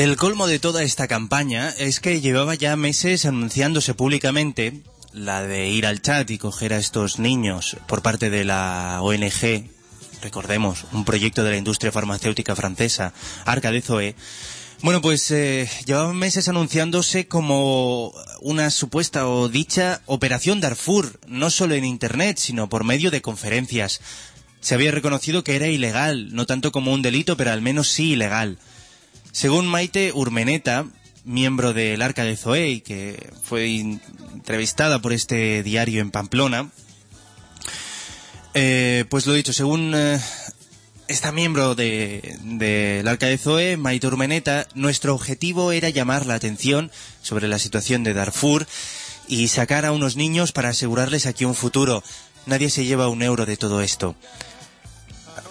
El colmo de toda esta campaña es que llevaba ya meses anunciándose públicamente la de ir al chat y coger a estos niños por parte de la ONG, recordemos, un proyecto de la industria farmacéutica francesa, Arca de Zoe. Bueno, pues eh, llevaban meses anunciándose como una supuesta o dicha operación Darfur, no solo en Internet, sino por medio de conferencias. Se había reconocido que era ilegal, no tanto como un delito, pero al menos sí ilegal. Según Maite Urmeneta, miembro del Arca de Zoe, y que fue entrevistada por este diario en Pamplona, eh, pues lo dicho, según eh, esta miembro de- del Arca de Zoe, Maite Urmeneta, nuestro objetivo era llamar la atención sobre la situación de Darfur y sacar a unos niños para asegurarles aquí un futuro. Nadie se lleva un euro de todo esto.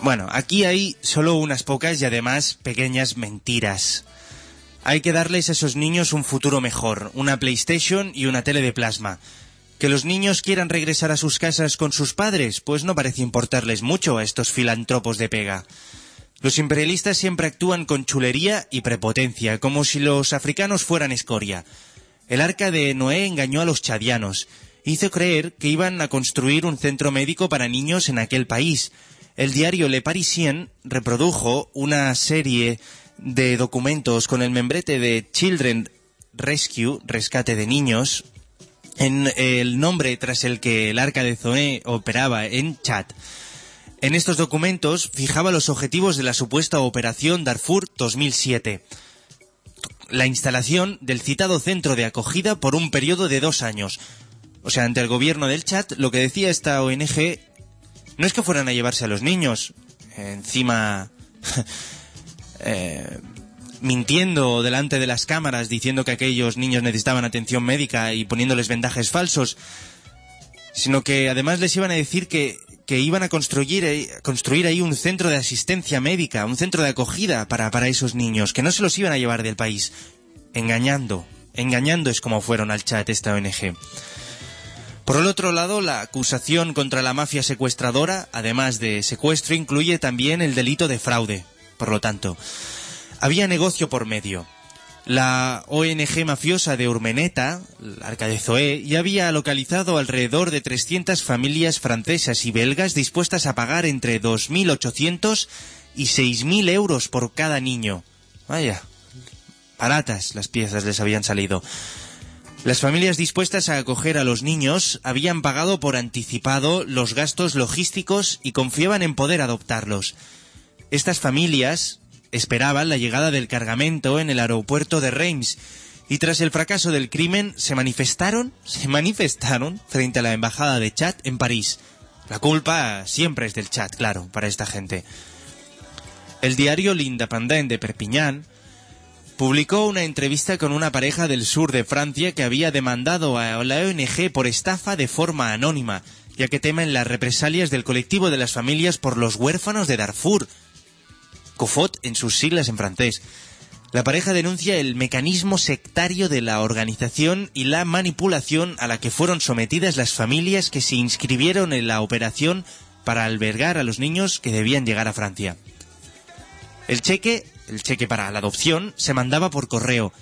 Bueno, aquí hay solo unas pocas y además pequeñas mentiras. Hay que darles a esos niños un futuro mejor, una PlayStation y una tele de plasma. ¿Que los niños quieran regresar a sus casas con sus padres? Pues no parece importarles mucho a estos filántropos de pega. Los imperialistas siempre actúan con chulería y prepotencia, como si los africanos fueran escoria. El arca de Noé engañó a los chadianos. Hizo creer que iban a construir un centro médico para niños en aquel país. El diario Le Parisien reprodujo una serie de documentos con el membrete de Children Rescue, rescate de niños, en el nombre tras el que el arca de Zoé operaba en Chad. En estos documentos fijaba los objetivos de la supuesta Operación Darfur 2007. La instalación del citado centro de acogida por un periodo de dos años. O sea, ante el gobierno del Chad, lo que decía esta ONG no es que fueran a llevarse a los niños, encima eh, mintiendo delante de las cámaras diciendo que aquellos niños necesitaban atención médica y poniéndoles vendajes falsos, sino que además les iban a decir que, que iban a construir, ahí- construir ahí un centro de asistencia médica, un centro de acogida para, para esos niños, que no se los iban a llevar del país, engañando, engañando es como fueron al chat esta ONG. Por el otro lado, la acusación contra la mafia secuestradora, además de secuestro, incluye también el delito de fraude. Por lo tanto, había negocio por medio. La ONG mafiosa de Urmeneta, la Arca de Zoé, ya había localizado alrededor de 300 familias francesas y belgas dispuestas a pagar entre 2.800 y 6.000 euros por cada niño. Vaya, baratas las piezas les habían salido. Las familias dispuestas a acoger a los niños habían pagado por anticipado los gastos logísticos y confiaban en poder adoptarlos. Estas familias esperaban la llegada del cargamento en el aeropuerto de Reims y tras el fracaso del crimen se manifestaron, se manifestaron frente a la embajada de Chad en París. La culpa siempre es del Chad, claro, para esta gente. El diario L'Independent de Perpiñán publicó una entrevista con una pareja del sur de Francia que había demandado a la ONG por estafa de forma anónima, ya que temen las represalias del colectivo de las familias por los huérfanos de Darfur, COFOT en sus siglas en francés. La pareja denuncia el mecanismo sectario de la organización y la manipulación a la que fueron sometidas las familias que se inscribieron en la operación para albergar a los niños que debían llegar a Francia. El cheque, el cheque para la adopción, se mandaba por correo.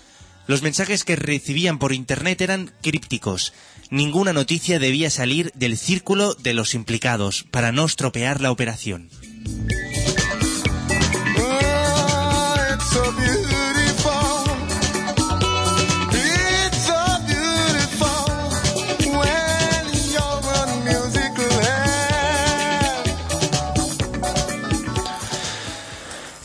Los mensajes que recibían por internet eran crípticos. Ninguna noticia debía salir del círculo de los implicados para no estropear la operación.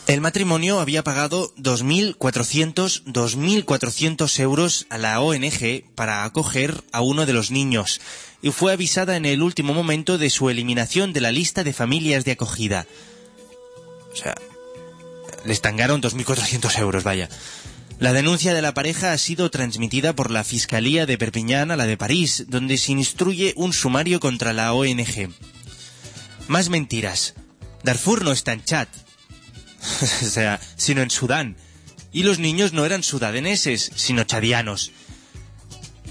El matrimonio había pagado 2.400 2.400 euros a la ONG para acoger a uno de los niños y fue avisada en el último momento de su eliminación de la lista de familias de acogida. O sea, les tangaron 2.400 euros, vaya. La denuncia de la pareja ha sido transmitida por la Fiscalía de Perpiñán a la de París, donde se instruye un sumario contra la ONG. Más mentiras. Darfur no está en Chad, o sea, sino en Sudán. Y los niños no eran sudaneses, sino chadianos.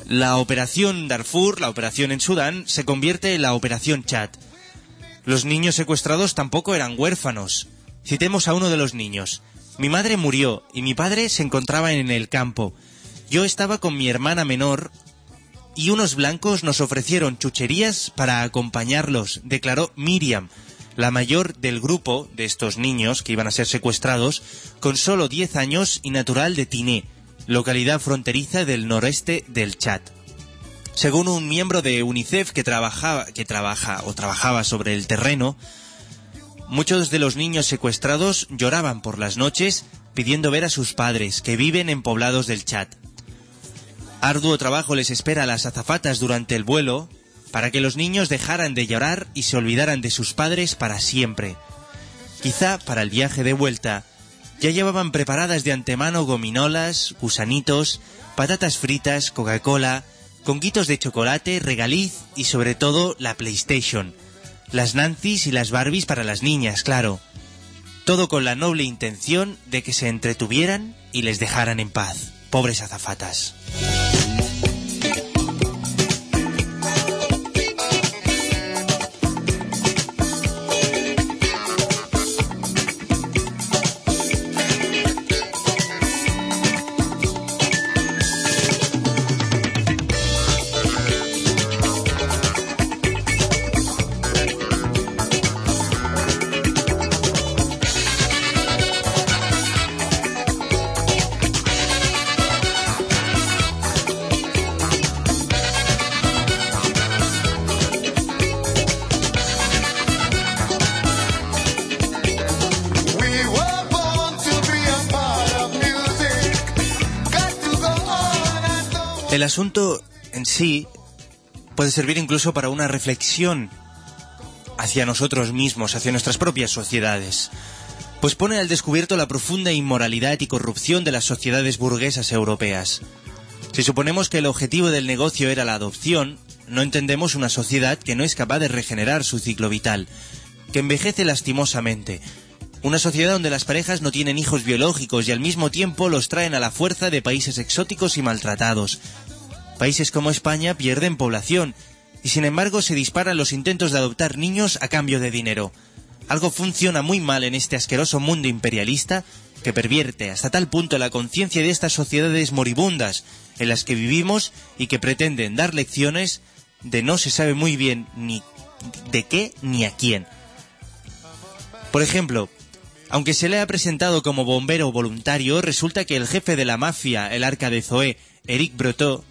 La operación Darfur, la operación en Sudán, se convierte en la operación Chad. Los niños secuestrados tampoco eran huérfanos. Citemos a uno de los niños. Mi madre murió y mi padre se encontraba en el campo. Yo estaba con mi hermana menor y unos blancos nos ofrecieron chucherías para acompañarlos, declaró Miriam, la mayor del grupo de estos niños que iban a ser secuestrados, con solo 10 años y natural de Tiné, localidad fronteriza del noreste del Chad. Según un miembro de UNICEF que trabajaba, que trabaja o trabajaba sobre el terreno, muchos de los niños secuestrados lloraban por las noches pidiendo ver a sus padres, que viven en poblados del Chad. Arduo trabajo les espera a las azafatas durante el vuelo para que los niños dejaran de llorar y se olvidaran de sus padres para siempre. Quizá para el viaje de vuelta ya llevaban preparadas de antemano gominolas, gusanitos, patatas fritas, Coca-Cola, conguitos de chocolate, regaliz y sobre todo la PlayStation. Las Nancy's y las Barbies para las niñas, claro. Todo con la noble intención de que se entretuvieran y les dejaran en paz. Pobres azafatas. El asunto en sí puede servir incluso para una reflexión hacia nosotros mismos, hacia nuestras propias sociedades. Pues pone al descubierto la profunda inmoralidad y corrupción de las sociedades burguesas europeas. Si suponemos que el objetivo del negocio era la adopción, no entendemos una sociedad que no es capaz de regenerar su ciclo vital, que envejece lastimosamente. Una sociedad donde las parejas no tienen hijos biológicos y al mismo tiempo los traen a la fuerza de países exóticos y maltratados. Países como España pierden población y sin embargo se disparan los intentos de adoptar niños a cambio de dinero. Algo funciona muy mal en este asqueroso mundo imperialista que pervierte hasta tal punto la conciencia de estas sociedades moribundas en las que vivimos y que pretenden dar lecciones de no se sabe muy bien ni de qué ni a quién. Por ejemplo, aunque se le ha presentado como bombero voluntario, resulta que el jefe de la mafia, el arca de Zoé, Eric Breton,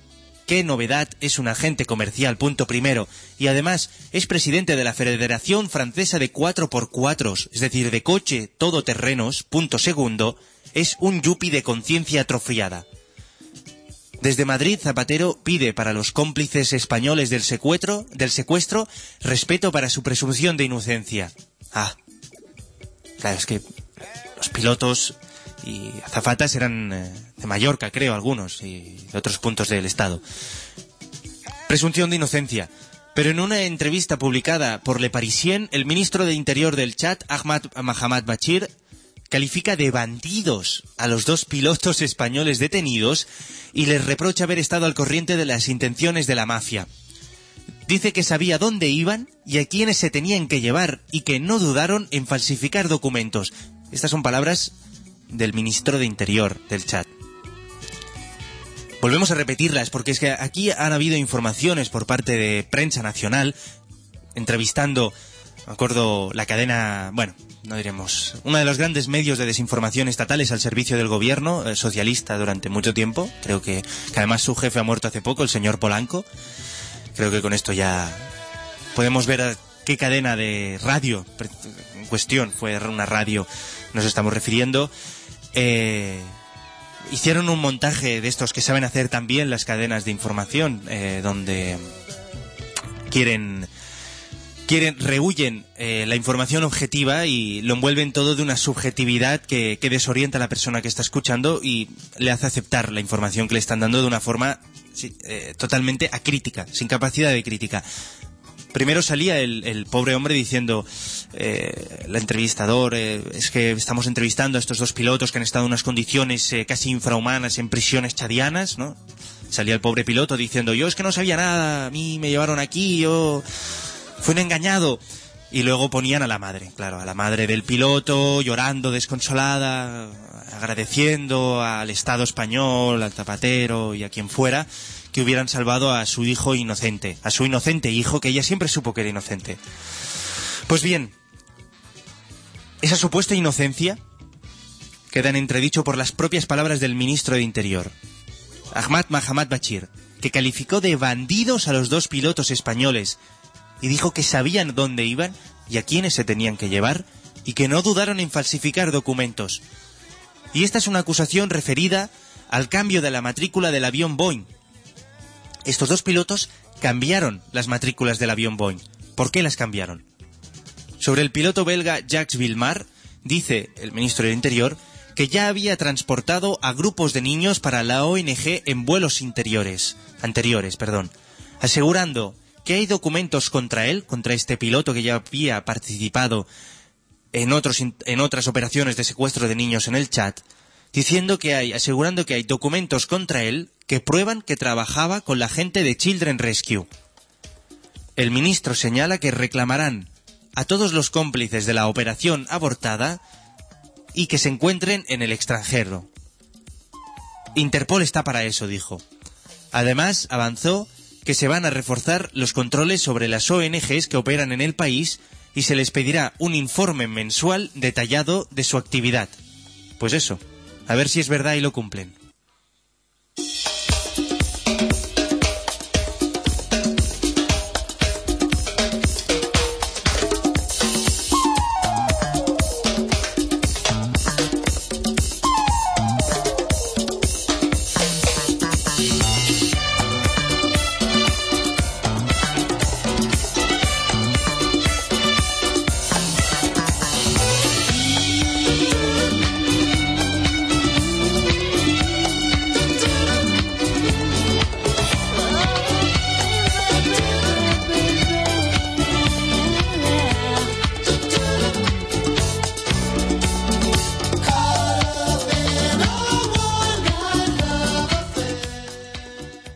qué novedad, es un agente comercial, punto primero, y además es presidente de la Federación Francesa de 4x4, es decir, de coche todoterrenos, punto segundo, es un yuppie de conciencia atrofiada. Desde Madrid, Zapatero pide para los cómplices españoles del secuestro, del secuestro respeto para su presunción de inocencia. Ah, claro, es que los pilotos y azafatas eran eh, de Mallorca, creo, algunos, y de otros puntos del Estado. Presunción de inocencia. Pero en una entrevista publicada por Le Parisien, el ministro de Interior del Chad, Ahmad Mahamat Bachir, califica de bandidos a los dos pilotos españoles detenidos y les reprocha haber estado al corriente de las intenciones de la mafia. Dice que sabía dónde iban y a quiénes se tenían que llevar y que no dudaron en falsificar documentos. Estas son palabras del ministro de Interior del Chad. Volvemos a repetirlas porque es que aquí han habido informaciones por parte de prensa nacional entrevistando, me acuerdo, la cadena, bueno, no diremos, uno de los grandes medios de desinformación estatales al servicio del gobierno eh, socialista durante mucho tiempo. Creo que, que además su jefe ha muerto hace poco, el señor Polanco. Creo que con esto ya podemos ver a qué cadena de radio en cuestión fue una radio nos estamos refiriendo. Eh, hicieron un montaje de estos que saben hacer también las cadenas de información, eh, donde quieren quieren rehuyen eh, la información objetiva y lo envuelven todo de una subjetividad que, desorienta a la persona que está escuchando y le hace aceptar la información que le están dando de una forma eh, totalmente acrítica, sin capacidad de crítica. Primero salía el, pobre hombre diciendo, eh, el entrevistador, eh, es que estamos entrevistando a estos dos pilotos que han estado en unas condiciones eh, casi infrahumanas en prisiones chadianas, ¿no? Salía el pobre piloto diciendo, yo es que no sabía nada, a mí me llevaron aquí, yo fui un engañado. Y luego ponían a la madre, claro, a la madre del piloto, llorando, desconsolada, agradeciendo al Estado español, al zapatero y a quien fuera, que hubieran salvado a su hijo inocente, a su inocente hijo que ella siempre supo que era inocente. Pues bien, Esa supuesta inocencia queda en entredicho por las propias palabras del ministro de Interior, Ahmad Mahamad Bachir, que calificó de bandidos a los dos pilotos españoles y dijo que sabían dónde iban y a quiénes se tenían que llevar y que no dudaron en falsificar documentos. Y esta es una acusación referida al cambio de la matrícula del avión Boeing. Estos dos pilotos cambiaron las matrículas del avión Boeing. ¿Por qué las cambiaron? Sobre el piloto belga Jacques Villemar, dice el ministro del Interior que ya había transportado a grupos de niños para la ONG en vuelos interiores, anteriores, perdón, asegurando que hay documentos contra él, contra este piloto que ya había participado en, otros, en otras operaciones de secuestro de niños en el chat, diciendo que hay, asegurando que hay documentos contra él que prueban que trabajaba con la gente de Children Rescue. El ministro señala que reclamarán a todos los cómplices de la operación abortada y que se encuentren en el extranjero. Interpol está para eso, dijo. Además, avanzó que se van a reforzar los controles sobre las ONGs que operan en el país y se les pedirá un informe mensual detallado de su actividad. Pues eso, a ver si es verdad y lo cumplen.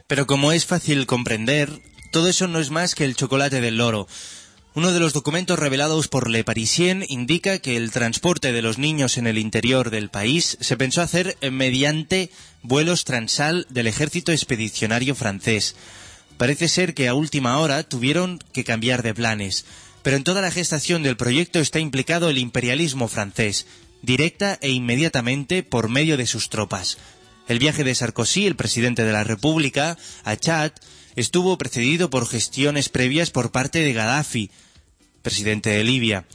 Pero como es fácil comprender, todo eso no es más que el chocolate del loro. Uno de los documentos revelados por Le Parisien indica que el transporte de los niños en el interior del país se pensó hacer mediante vuelos transal del ejército expedicionario francés. Parece ser que a última hora tuvieron que cambiar de planes, pero en toda la gestación del proyecto está implicado el imperialismo francés, directa e inmediatamente por medio de sus tropas. El viaje de Sarkozy, el presidente de la República, a Chad, estuvo precedido por gestiones previas por parte de Gaddafi, presidente de Libia,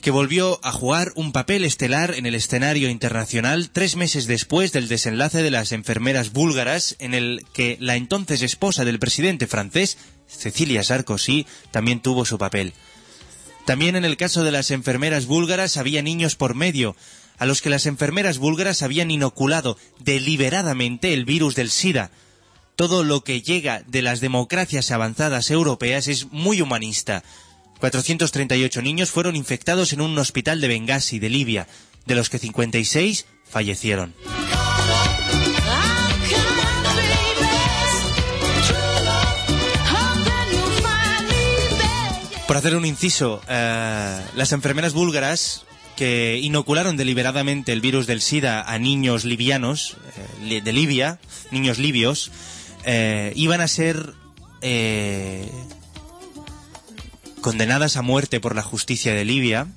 que volvió a jugar un papel estelar en el escenario internacional tres meses después del desenlace de las enfermeras búlgaras, en el que la entonces esposa del presidente francés, Cecilia Sarkozy, también tuvo su papel. También en el caso de las enfermeras búlgaras había niños por medio, a los que las enfermeras búlgaras habían inoculado deliberadamente el virus del SIDA. Todo lo que llega de las democracias avanzadas europeas es muy humanista. 438 niños fueron infectados en un hospital de Benghazi, de Libia, de los que 56 fallecieron. Por hacer un inciso, eh, las enfermeras búlgaras que inocularon deliberadamente el virus del SIDA a niños libianos eh, de Libia, niños libios, eh, iban a ser eh, condenadas a muerte por la justicia de Libia,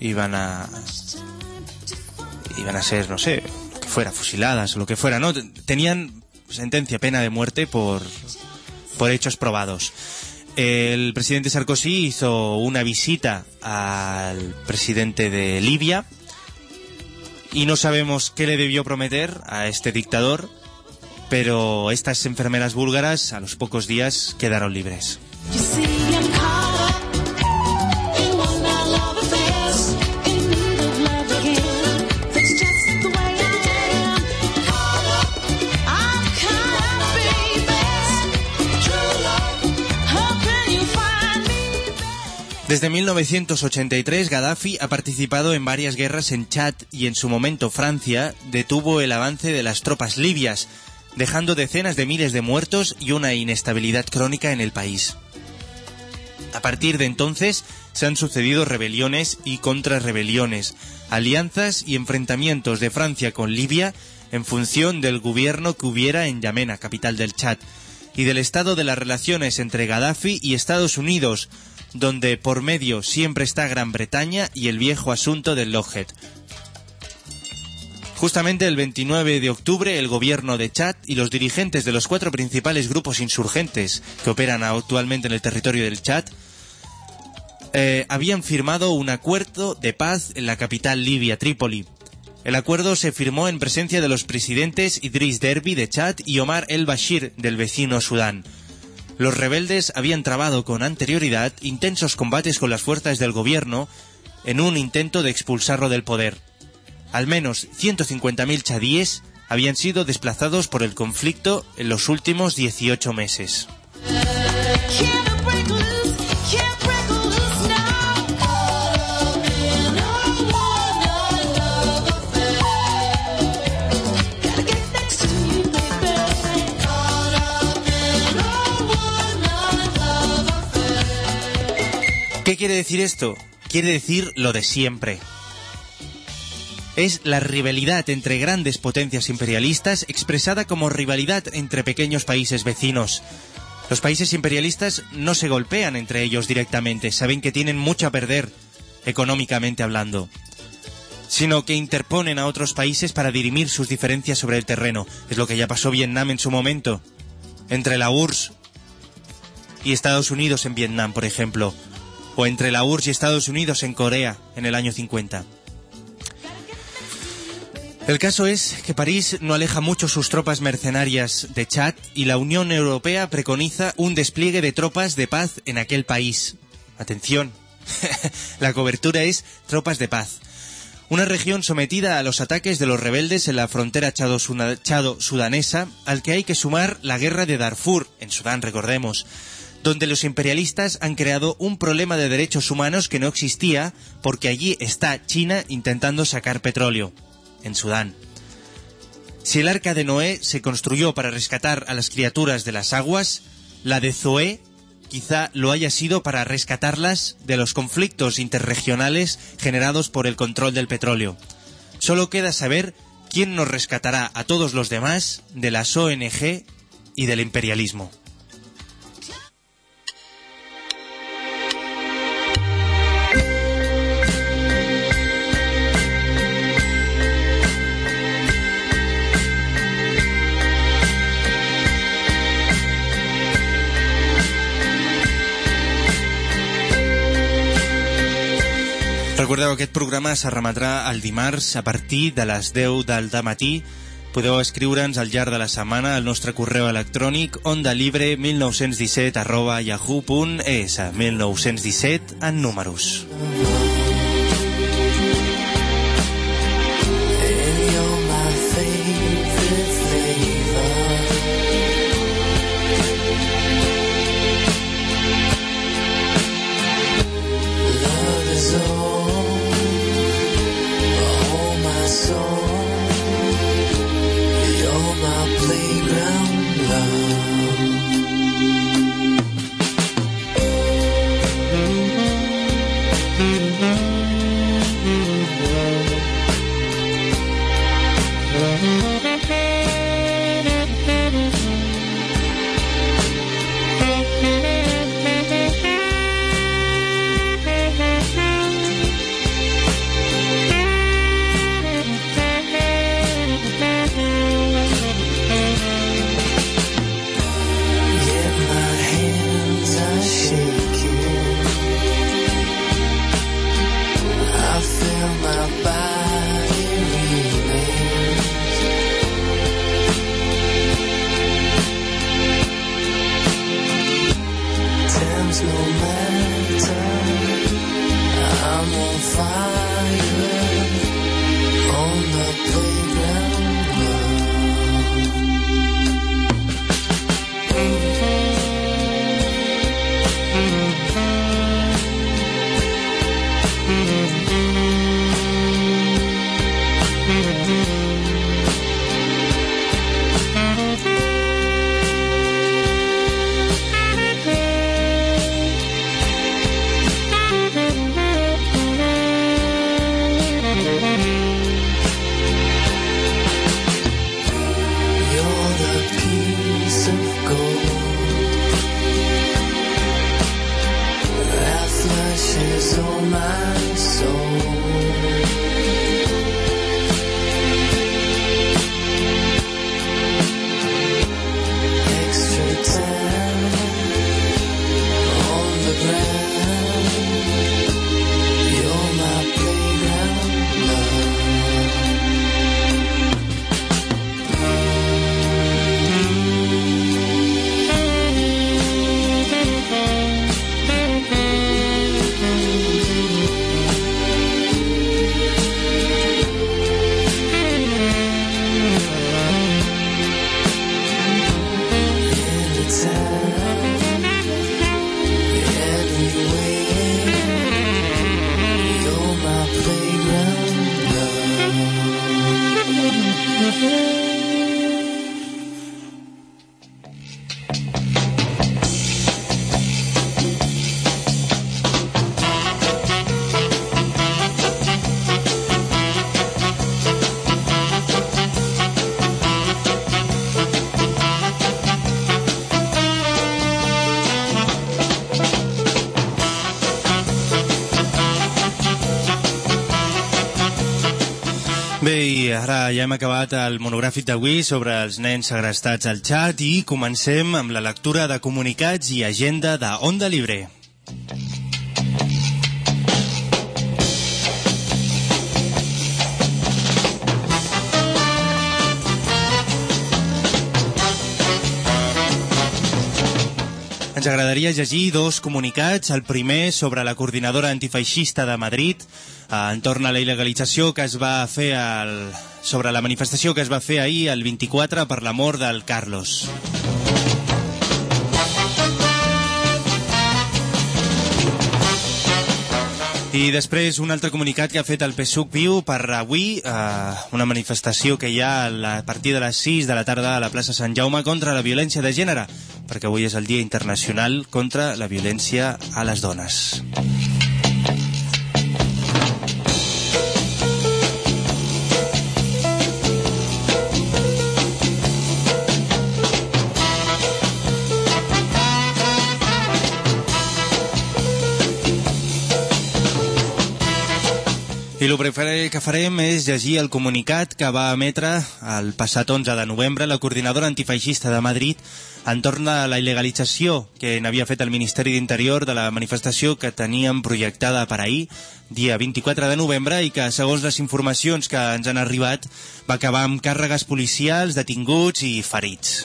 iban a iban a ser, no sé, que fuera, fusiladas o lo que fuera, ¿no? Tenían sentencia, pena de muerte por, por hechos probados. El presidente Sarkozy hizo una visita al presidente de Libia y no sabemos qué le debió prometer a este dictador, pero estas enfermeras búlgaras a los pocos días quedaron libres. Desde 1983, Gaddafi ha participado en varias guerras en Chad y en su momento Francia detuvo el avance de las tropas libias, dejando decenas de miles de muertos y una inestabilidad crónica en el país. A partir de entonces se han sucedido rebeliones y contrarrebeliones, alianzas y enfrentamientos de Francia con Libia en función del gobierno que hubiera en Yamena, capital del Chad, y del estado de las relaciones entre Gaddafi y Estados Unidos, donde por medio siempre está Gran Bretaña y el viejo asunto del Lockheed. Justamente el 29 de octubre, el gobierno de Chad y los dirigentes de los cuatro principales grupos insurgentes que operan actualmente en el territorio del Chad eh, habían firmado un acuerdo de paz en la capital libia, Trípoli. El acuerdo se firmó en presencia de los presidentes Idris Derby de Chad y Omar el-Bashir del vecino Sudán. Los rebeldes habían trabado con anterioridad intensos combates con las fuerzas del gobierno en un intento de expulsarlo del poder. Al menos 150.000 chadíes habían sido desplazados por el conflicto en los últimos 18 meses. ¿Qué quiere decir esto? Quiere decir lo de siempre. Es la rivalidad entre grandes potencias imperialistas expresada como rivalidad entre pequeños países vecinos. Los países imperialistas no se golpean entre ellos directamente, saben que tienen mucho a perder, económicamente hablando, sino que interponen a otros países para dirimir sus diferencias sobre el terreno. Es lo que ya pasó Vietnam en su momento, entre la URSS y Estados Unidos en Vietnam, por ejemplo, o entre la URSS y Estados Unidos en Corea en el año 50. El caso es que París no aleja mucho sus tropas mercenarias de Chad y la Unión Europea preconiza un despliegue de tropas de paz en aquel país. Atención, la cobertura es tropas de paz. Una región sometida a los ataques de los rebeldes en la frontera chado-sudanesa, al que hay que sumar la guerra de Darfur, en Sudán recordemos, donde los imperialistas han creado un problema de derechos humanos que no existía porque allí está China intentando sacar petróleo en Sudán. Si el arca de Noé se construyó para rescatar a las criaturas de las aguas, la de Zoé quizá lo haya sido para rescatarlas de los conflictos interregionales generados por el control del petróleo. Solo queda saber quién nos rescatará a todos los demás de las ONG y del imperialismo. Recordeu, aquest programa s'arremetrà el dimarts a partir de les 10 del matí. Podeu escriure'ns al llarg de la setmana al nostre correu electrònic ondalibre1917 arroba yahoo.es 1917 en números. And ara ja hem acabat el monogràfic d'avui sobre els nens segrestats al xat i comencem amb la lectura de comunicats i agenda de Onda Libre. Ens agradaria llegir dos comunicats. El primer sobre la coordinadora antifeixista de Madrid eh, entorn a la il·legalització que es va fer el, sobre la manifestació que es va fer ahir el 24 per la mort del Carlos. I després un altre comunicat que ha fet el PSUC Viu per avui, eh, una manifestació que hi ha a, partir de les 6 de la tarda a la plaça Sant Jaume contra la violència de gènere, perquè avui és el Dia Internacional contra la violència a les dones. I el primer que farem és llegir el comunicat que va emetre el passat 11 de novembre la coordinadora antifeixista de Madrid entorn a la il·legalització que n'havia fet el Ministeri d'Interior de la manifestació que teníem projectada per ahir, dia 24 de novembre, i que, segons les informacions que ens han arribat, va acabar amb càrregues policials, detinguts i ferits.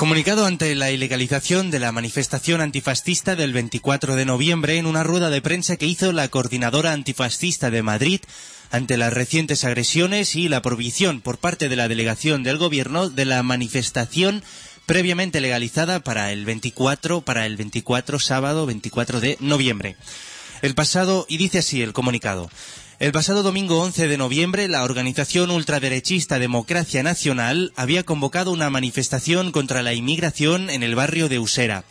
Comunicado ante la ilegalización de la manifestación antifascista del 24 de noviembre en una rueda de prensa que hizo la coordinadora antifascista de Madrid ante las recientes agresiones y la prohibición por parte de la delegación del gobierno de la manifestación previamente legalizada para el 24 para el 24 sábado 24 de noviembre. El pasado y dice así el comunicado el pasado domingo 11 de noviembre, la organización ultraderechista Democracia Nacional había convocado una manifestación contra la inmigración en el barrio de Usera.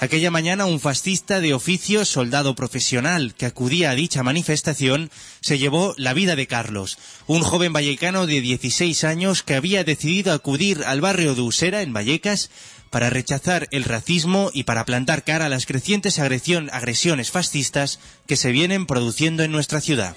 Aquella mañana un fascista de oficio, soldado profesional, que acudía a dicha manifestación, se llevó la vida de Carlos, un joven vallecano de 16 años que había decidido acudir al barrio de Usera, en Vallecas, para rechazar el racismo y para plantar cara a las crecientes agresiones fascistas que se vienen produciendo en nuestra ciudad.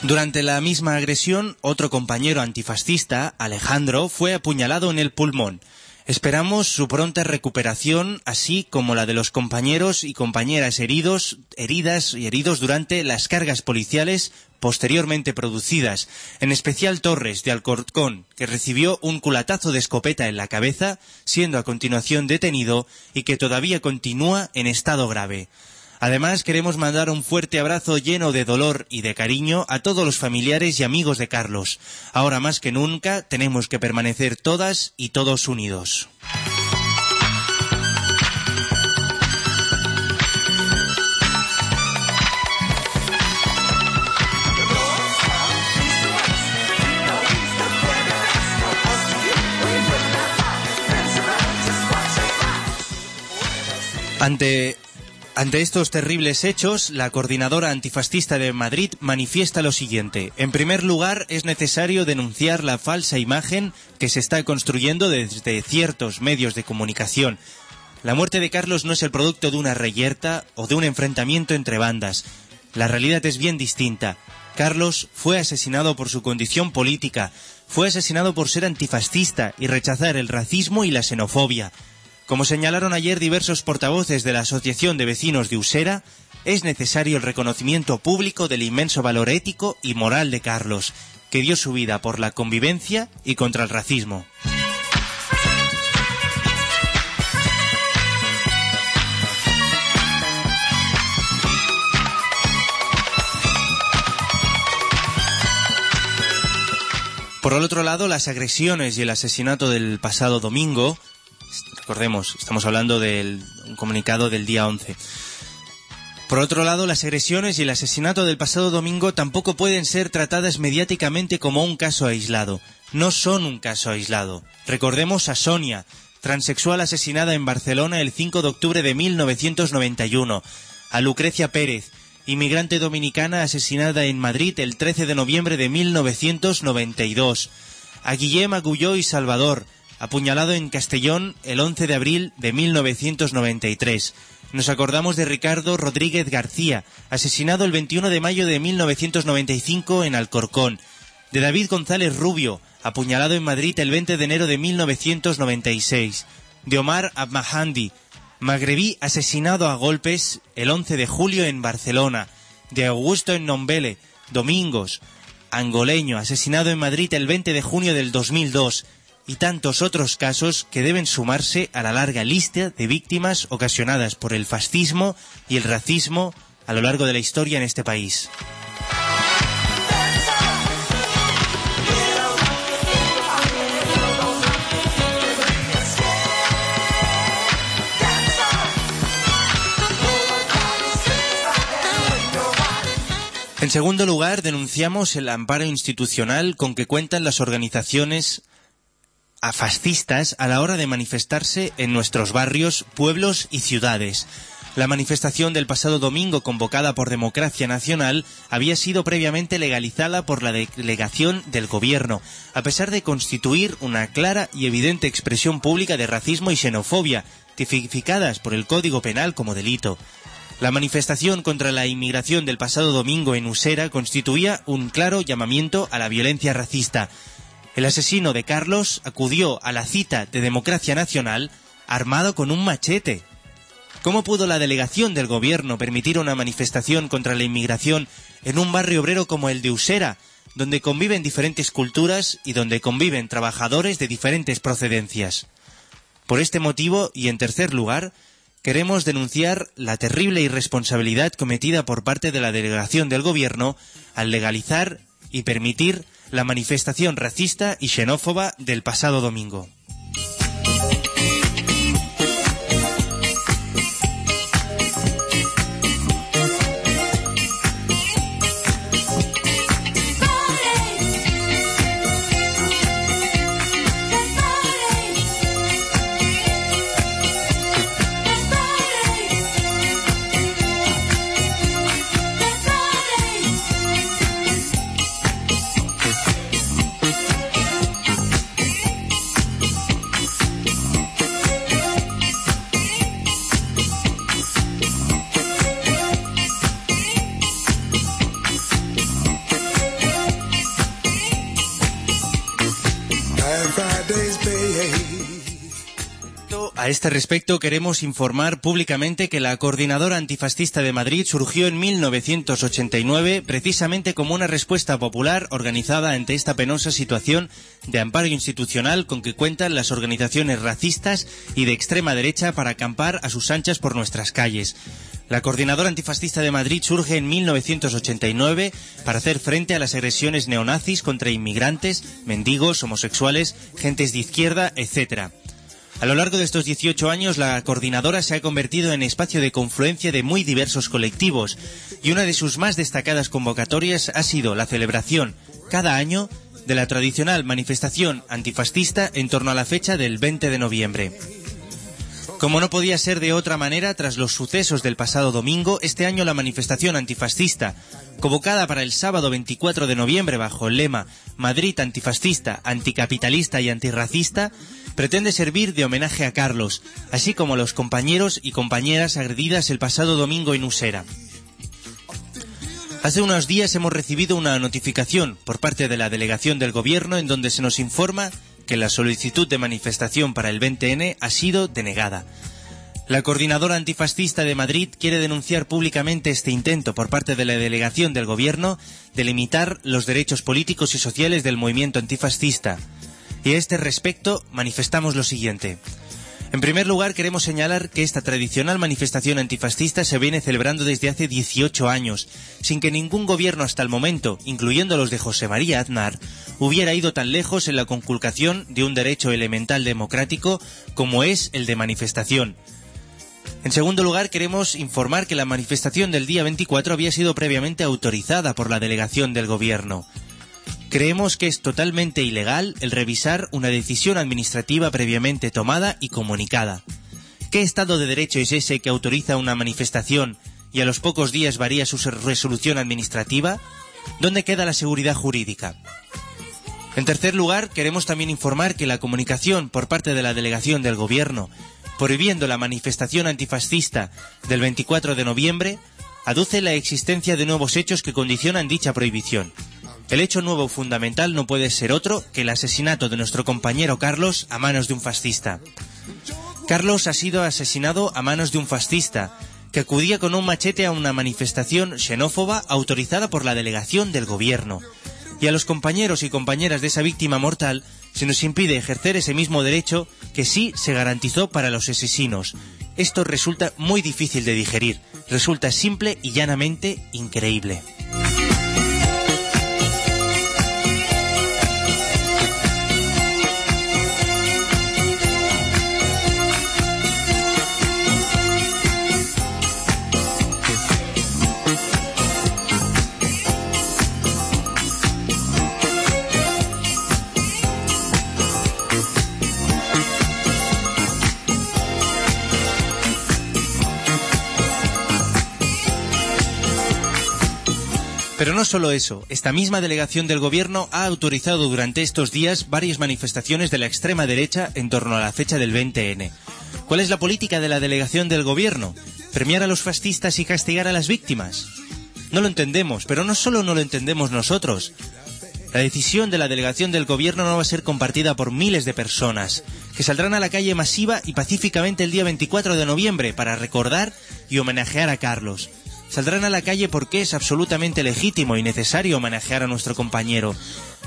Durante la misma agresión, otro compañero antifascista, Alejandro, fue apuñalado en el pulmón. Esperamos su pronta recuperación, así como la de los compañeros y compañeras heridos, heridas y heridos durante las cargas policiales posteriormente producidas, en especial Torres de Alcorcón, que recibió un culatazo de escopeta en la cabeza, siendo a continuación detenido y que todavía continúa en estado grave. Además, queremos mandar un fuerte abrazo lleno de dolor y de cariño a todos los familiares y amigos de Carlos. Ahora más que nunca tenemos que permanecer todas y todos unidos. Ante, ante estos terribles hechos, la coordinadora antifascista de Madrid manifiesta lo siguiente. En primer lugar, es necesario denunciar la falsa imagen que se está construyendo desde ciertos medios de comunicación. La muerte de Carlos no es el producto de una reyerta o de un enfrentamiento entre bandas. La realidad es bien distinta. Carlos fue asesinado por su condición política, fue asesinado por ser antifascista y rechazar el racismo y la xenofobia. Como señalaron ayer diversos portavoces de la Asociación de Vecinos de Usera, es necesario el reconocimiento público del inmenso valor ético y moral de Carlos, que dio su vida por la convivencia y contra el racismo. Por el otro lado, las agresiones y el asesinato del pasado domingo, recordemos, estamos hablando del un comunicado del día 11. Por otro lado, las agresiones y el asesinato del pasado domingo tampoco pueden ser tratadas mediáticamente como un caso aislado. No son un caso aislado. Recordemos a Sonia, transexual asesinada en Barcelona el 5 de octubre de 1991, a Lucrecia Pérez, inmigrante dominicana asesinada en Madrid el 13 de noviembre de 1992, a Guillem Agulló y Salvador, apuñalado en Castellón el 11 de abril de 1993. Nos acordamos de Ricardo Rodríguez García, asesinado el 21 de mayo de 1995 en Alcorcón, de David González Rubio, apuñalado en Madrid el 20 de enero de 1996, de Omar Abmahandi, magrebí asesinado a golpes el 11 de julio en Barcelona, de Augusto en Nombele, Domingos, angoleño, asesinado en Madrid el 20 de junio del 2002, y tantos otros casos que deben sumarse a la larga lista de víctimas ocasionadas por el fascismo y el racismo a lo largo de la historia en este país. En segundo lugar, denunciamos el amparo institucional con que cuentan las organizaciones a fascistas a la hora de manifestarse en nuestros barrios, pueblos y ciudades. La manifestación del pasado domingo convocada por Democracia Nacional había sido previamente legalizada por la delegación del gobierno, a pesar de constituir una clara y evidente expresión pública de racismo y xenofobia, tipificadas por el Código Penal como delito. La manifestación contra la inmigración del pasado domingo en Usera constituía un claro llamamiento a la violencia racista. El asesino de Carlos acudió a la cita de Democracia Nacional armado con un machete. ¿Cómo pudo la delegación del gobierno permitir una manifestación contra la inmigración en un barrio obrero como el de Usera, donde conviven diferentes culturas y donde conviven trabajadores de diferentes procedencias? Por este motivo, y en tercer lugar, queremos denunciar la terrible irresponsabilidad cometida por parte de la delegación del gobierno al legalizar y permitir la manifestación racista y xenófoba del pasado domingo. A este respecto queremos informar públicamente que la Coordinadora Antifascista de Madrid surgió en 1989 precisamente como una respuesta popular organizada ante esta penosa situación de amparo institucional con que cuentan las organizaciones racistas y de extrema derecha para acampar a sus anchas por nuestras calles. La Coordinadora Antifascista de Madrid surge en 1989 para hacer frente a las agresiones neonazis contra inmigrantes, mendigos, homosexuales, gentes de izquierda, etc. A lo largo de estos 18 años, la coordinadora se ha convertido en espacio de confluencia de muy diversos colectivos y una de sus más destacadas convocatorias ha sido la celebración, cada año, de la tradicional manifestación antifascista en torno a la fecha del 20 de noviembre. Como no podía ser de otra manera, tras los sucesos del pasado domingo, este año la manifestación antifascista, convocada para el sábado 24 de noviembre bajo el lema Madrid antifascista, anticapitalista y antirracista, pretende servir de homenaje a Carlos, así como a los compañeros y compañeras agredidas el pasado domingo en Usera. Hace unos días hemos recibido una notificación por parte de la delegación del gobierno en donde se nos informa que la solicitud de manifestación para el 20N ha sido denegada. La coordinadora antifascista de Madrid quiere denunciar públicamente este intento por parte de la delegación del gobierno de limitar los derechos políticos y sociales del movimiento antifascista. Y a este respecto manifestamos lo siguiente. En primer lugar, queremos señalar que esta tradicional manifestación antifascista se viene celebrando desde hace 18 años, sin que ningún gobierno hasta el momento, incluyendo los de José María Aznar, hubiera ido tan lejos en la conculcación de un derecho elemental democrático como es el de manifestación. En segundo lugar, queremos informar que la manifestación del día 24 había sido previamente autorizada por la delegación del gobierno. Creemos que es totalmente ilegal el revisar una decisión administrativa previamente tomada y comunicada. ¿Qué Estado de Derecho es ese que autoriza una manifestación y a los pocos días varía su resolución administrativa? ¿Dónde queda la seguridad jurídica? En tercer lugar, queremos también informar que la comunicación por parte de la delegación del Gobierno prohibiendo la manifestación antifascista del 24 de noviembre aduce la existencia de nuevos hechos que condicionan dicha prohibición. El hecho nuevo fundamental no puede ser otro que el asesinato de nuestro compañero Carlos a manos de un fascista. Carlos ha sido asesinado a manos de un fascista que acudía con un machete a una manifestación xenófoba autorizada por la delegación del gobierno. Y a los compañeros y compañeras de esa víctima mortal se nos impide ejercer ese mismo derecho que sí se garantizó para los asesinos. Esto resulta muy difícil de digerir, resulta simple y llanamente increíble. Pero no solo eso, esta misma delegación del gobierno ha autorizado durante estos días varias manifestaciones de la extrema derecha en torno a la fecha del 20N. ¿Cuál es la política de la delegación del gobierno? ¿Premiar a los fascistas y castigar a las víctimas? No lo entendemos, pero no solo no lo entendemos nosotros. La decisión de la delegación del gobierno no va a ser compartida por miles de personas, que saldrán a la calle masiva y pacíficamente el día 24 de noviembre para recordar y homenajear a Carlos. Saldrán a la calle porque es absolutamente legítimo y necesario homenajear a nuestro compañero.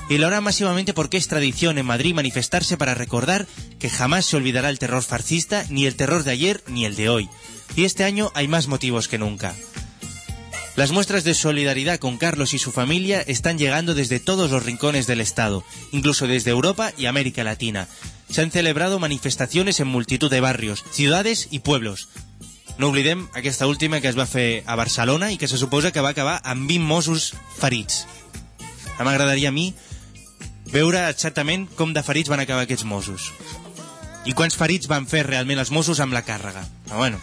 Y lo harán masivamente porque es tradición en Madrid manifestarse para recordar que jamás se olvidará el terror fascista, ni el terror de ayer, ni el de hoy. Y este año hay más motivos que nunca. Las muestras de solidaridad con Carlos y su familia están llegando desde todos los rincones del Estado, incluso desde Europa y América Latina. Se han celebrado manifestaciones en multitud de barrios, ciudades i pueblos. No oblidem aquesta última que es va fer a Barcelona i que se suposa que va acabar amb 20 Mossos ferits. M'agradaria a mi veure exactament com de ferits van acabar aquests Mossos. I quants ferits van fer realment els Mossos amb la càrrega. Però bueno.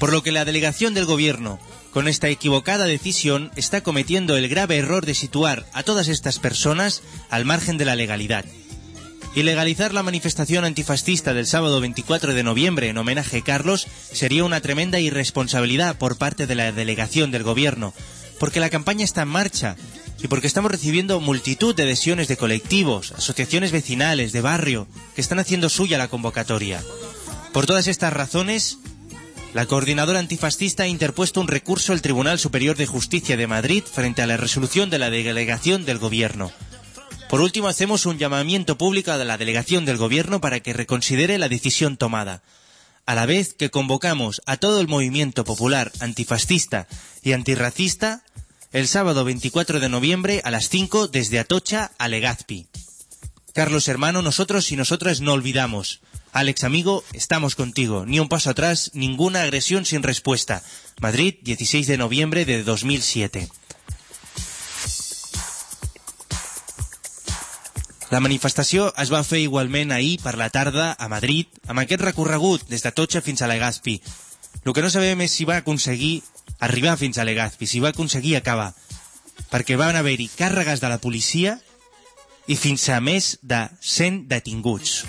Por lo que la delegación del gobierno, con esta equivocada decisión, está cometiendo el grave error de situar a todas estas personas al margen de la legalidad. Y legalizar la manifestación antifascista del sábado 24 de noviembre en homenaje a Carlos sería una tremenda irresponsabilidad por parte de la delegación del gobierno, porque la campaña está en marcha y porque estamos recibiendo multitud de adhesiones de colectivos, asociaciones vecinales, de barrio, que están haciendo suya la convocatoria. Por todas estas razones, la coordinadora antifascista ha interpuesto un recurso al Tribunal Superior de Justicia de Madrid frente a la resolución de la delegación del gobierno. Por último, hacemos un llamamiento público a la delegación del gobierno para que reconsidere la decisión tomada, a la vez que convocamos a todo el movimiento popular antifascista y antirracista el sábado 24 de noviembre a las 5 desde Atocha a Legazpi. Carlos hermano, nosotros y nosotras no olvidamos. Alex amigo, estamos contigo. Ni un paso atrás, ninguna agresión sin respuesta. Madrid, 16 de noviembre de 2007. La manifestació es va fer igualment ahir per la tarda a Madrid, amb aquest recorregut des de Totxa fins a Legazpi. El que no sabem és si va aconseguir arribar fins a Legazpi, si va aconseguir acabar. Perquè van haver-hi càrregues de la policia i fins a més de 100 detinguts.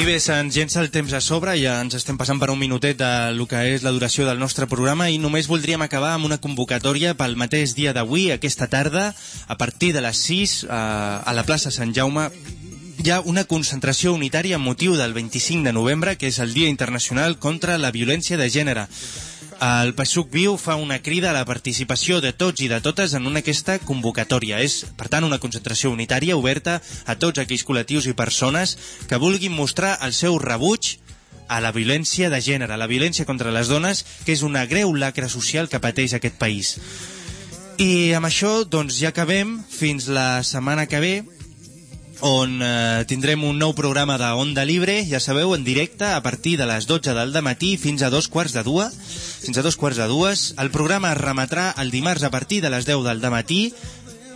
I bé, se'ns llença el temps a sobre, ja ens estem passant per un minutet de lo que és la duració del nostre programa i només voldríem acabar amb una convocatòria pel mateix dia d'avui, aquesta tarda, a partir de les 6, eh, a la plaça Sant Jaume, hi ha una concentració unitària amb motiu del 25 de novembre, que és el Dia Internacional contra la Violència de Gènere. El PSUC Viu fa una crida a la participació de tots i de totes en una aquesta convocatòria. És, per tant, una concentració unitària oberta a tots aquells col·lectius i persones que vulguin mostrar el seu rebuig a la violència de gènere, a la violència contra les dones, que és una greu lacra social que pateix aquest país. I amb això, doncs, ja acabem. Fins la setmana que ve, on eh, tindrem un nou programa de Onda Libre, ja sabeu, en directe, a partir de les 12 del matí fins a dos quarts de dues. Fins a dos quarts de dues. El programa es remetrà el dimarts a partir de les 10 del matí,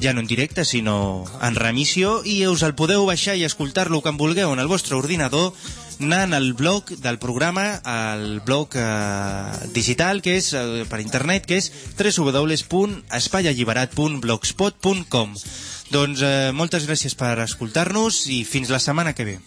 ja no en directe, sinó en remissió, i us el podeu baixar i escoltar-lo quan vulgueu en el vostre ordinador, anant al blog del programa, al blog eh, digital, que és eh, per internet, que és www.espaialliberat.blogspot.com Doncs eh, moltes gràcies per escoltar-nos i fins la setmana que ve.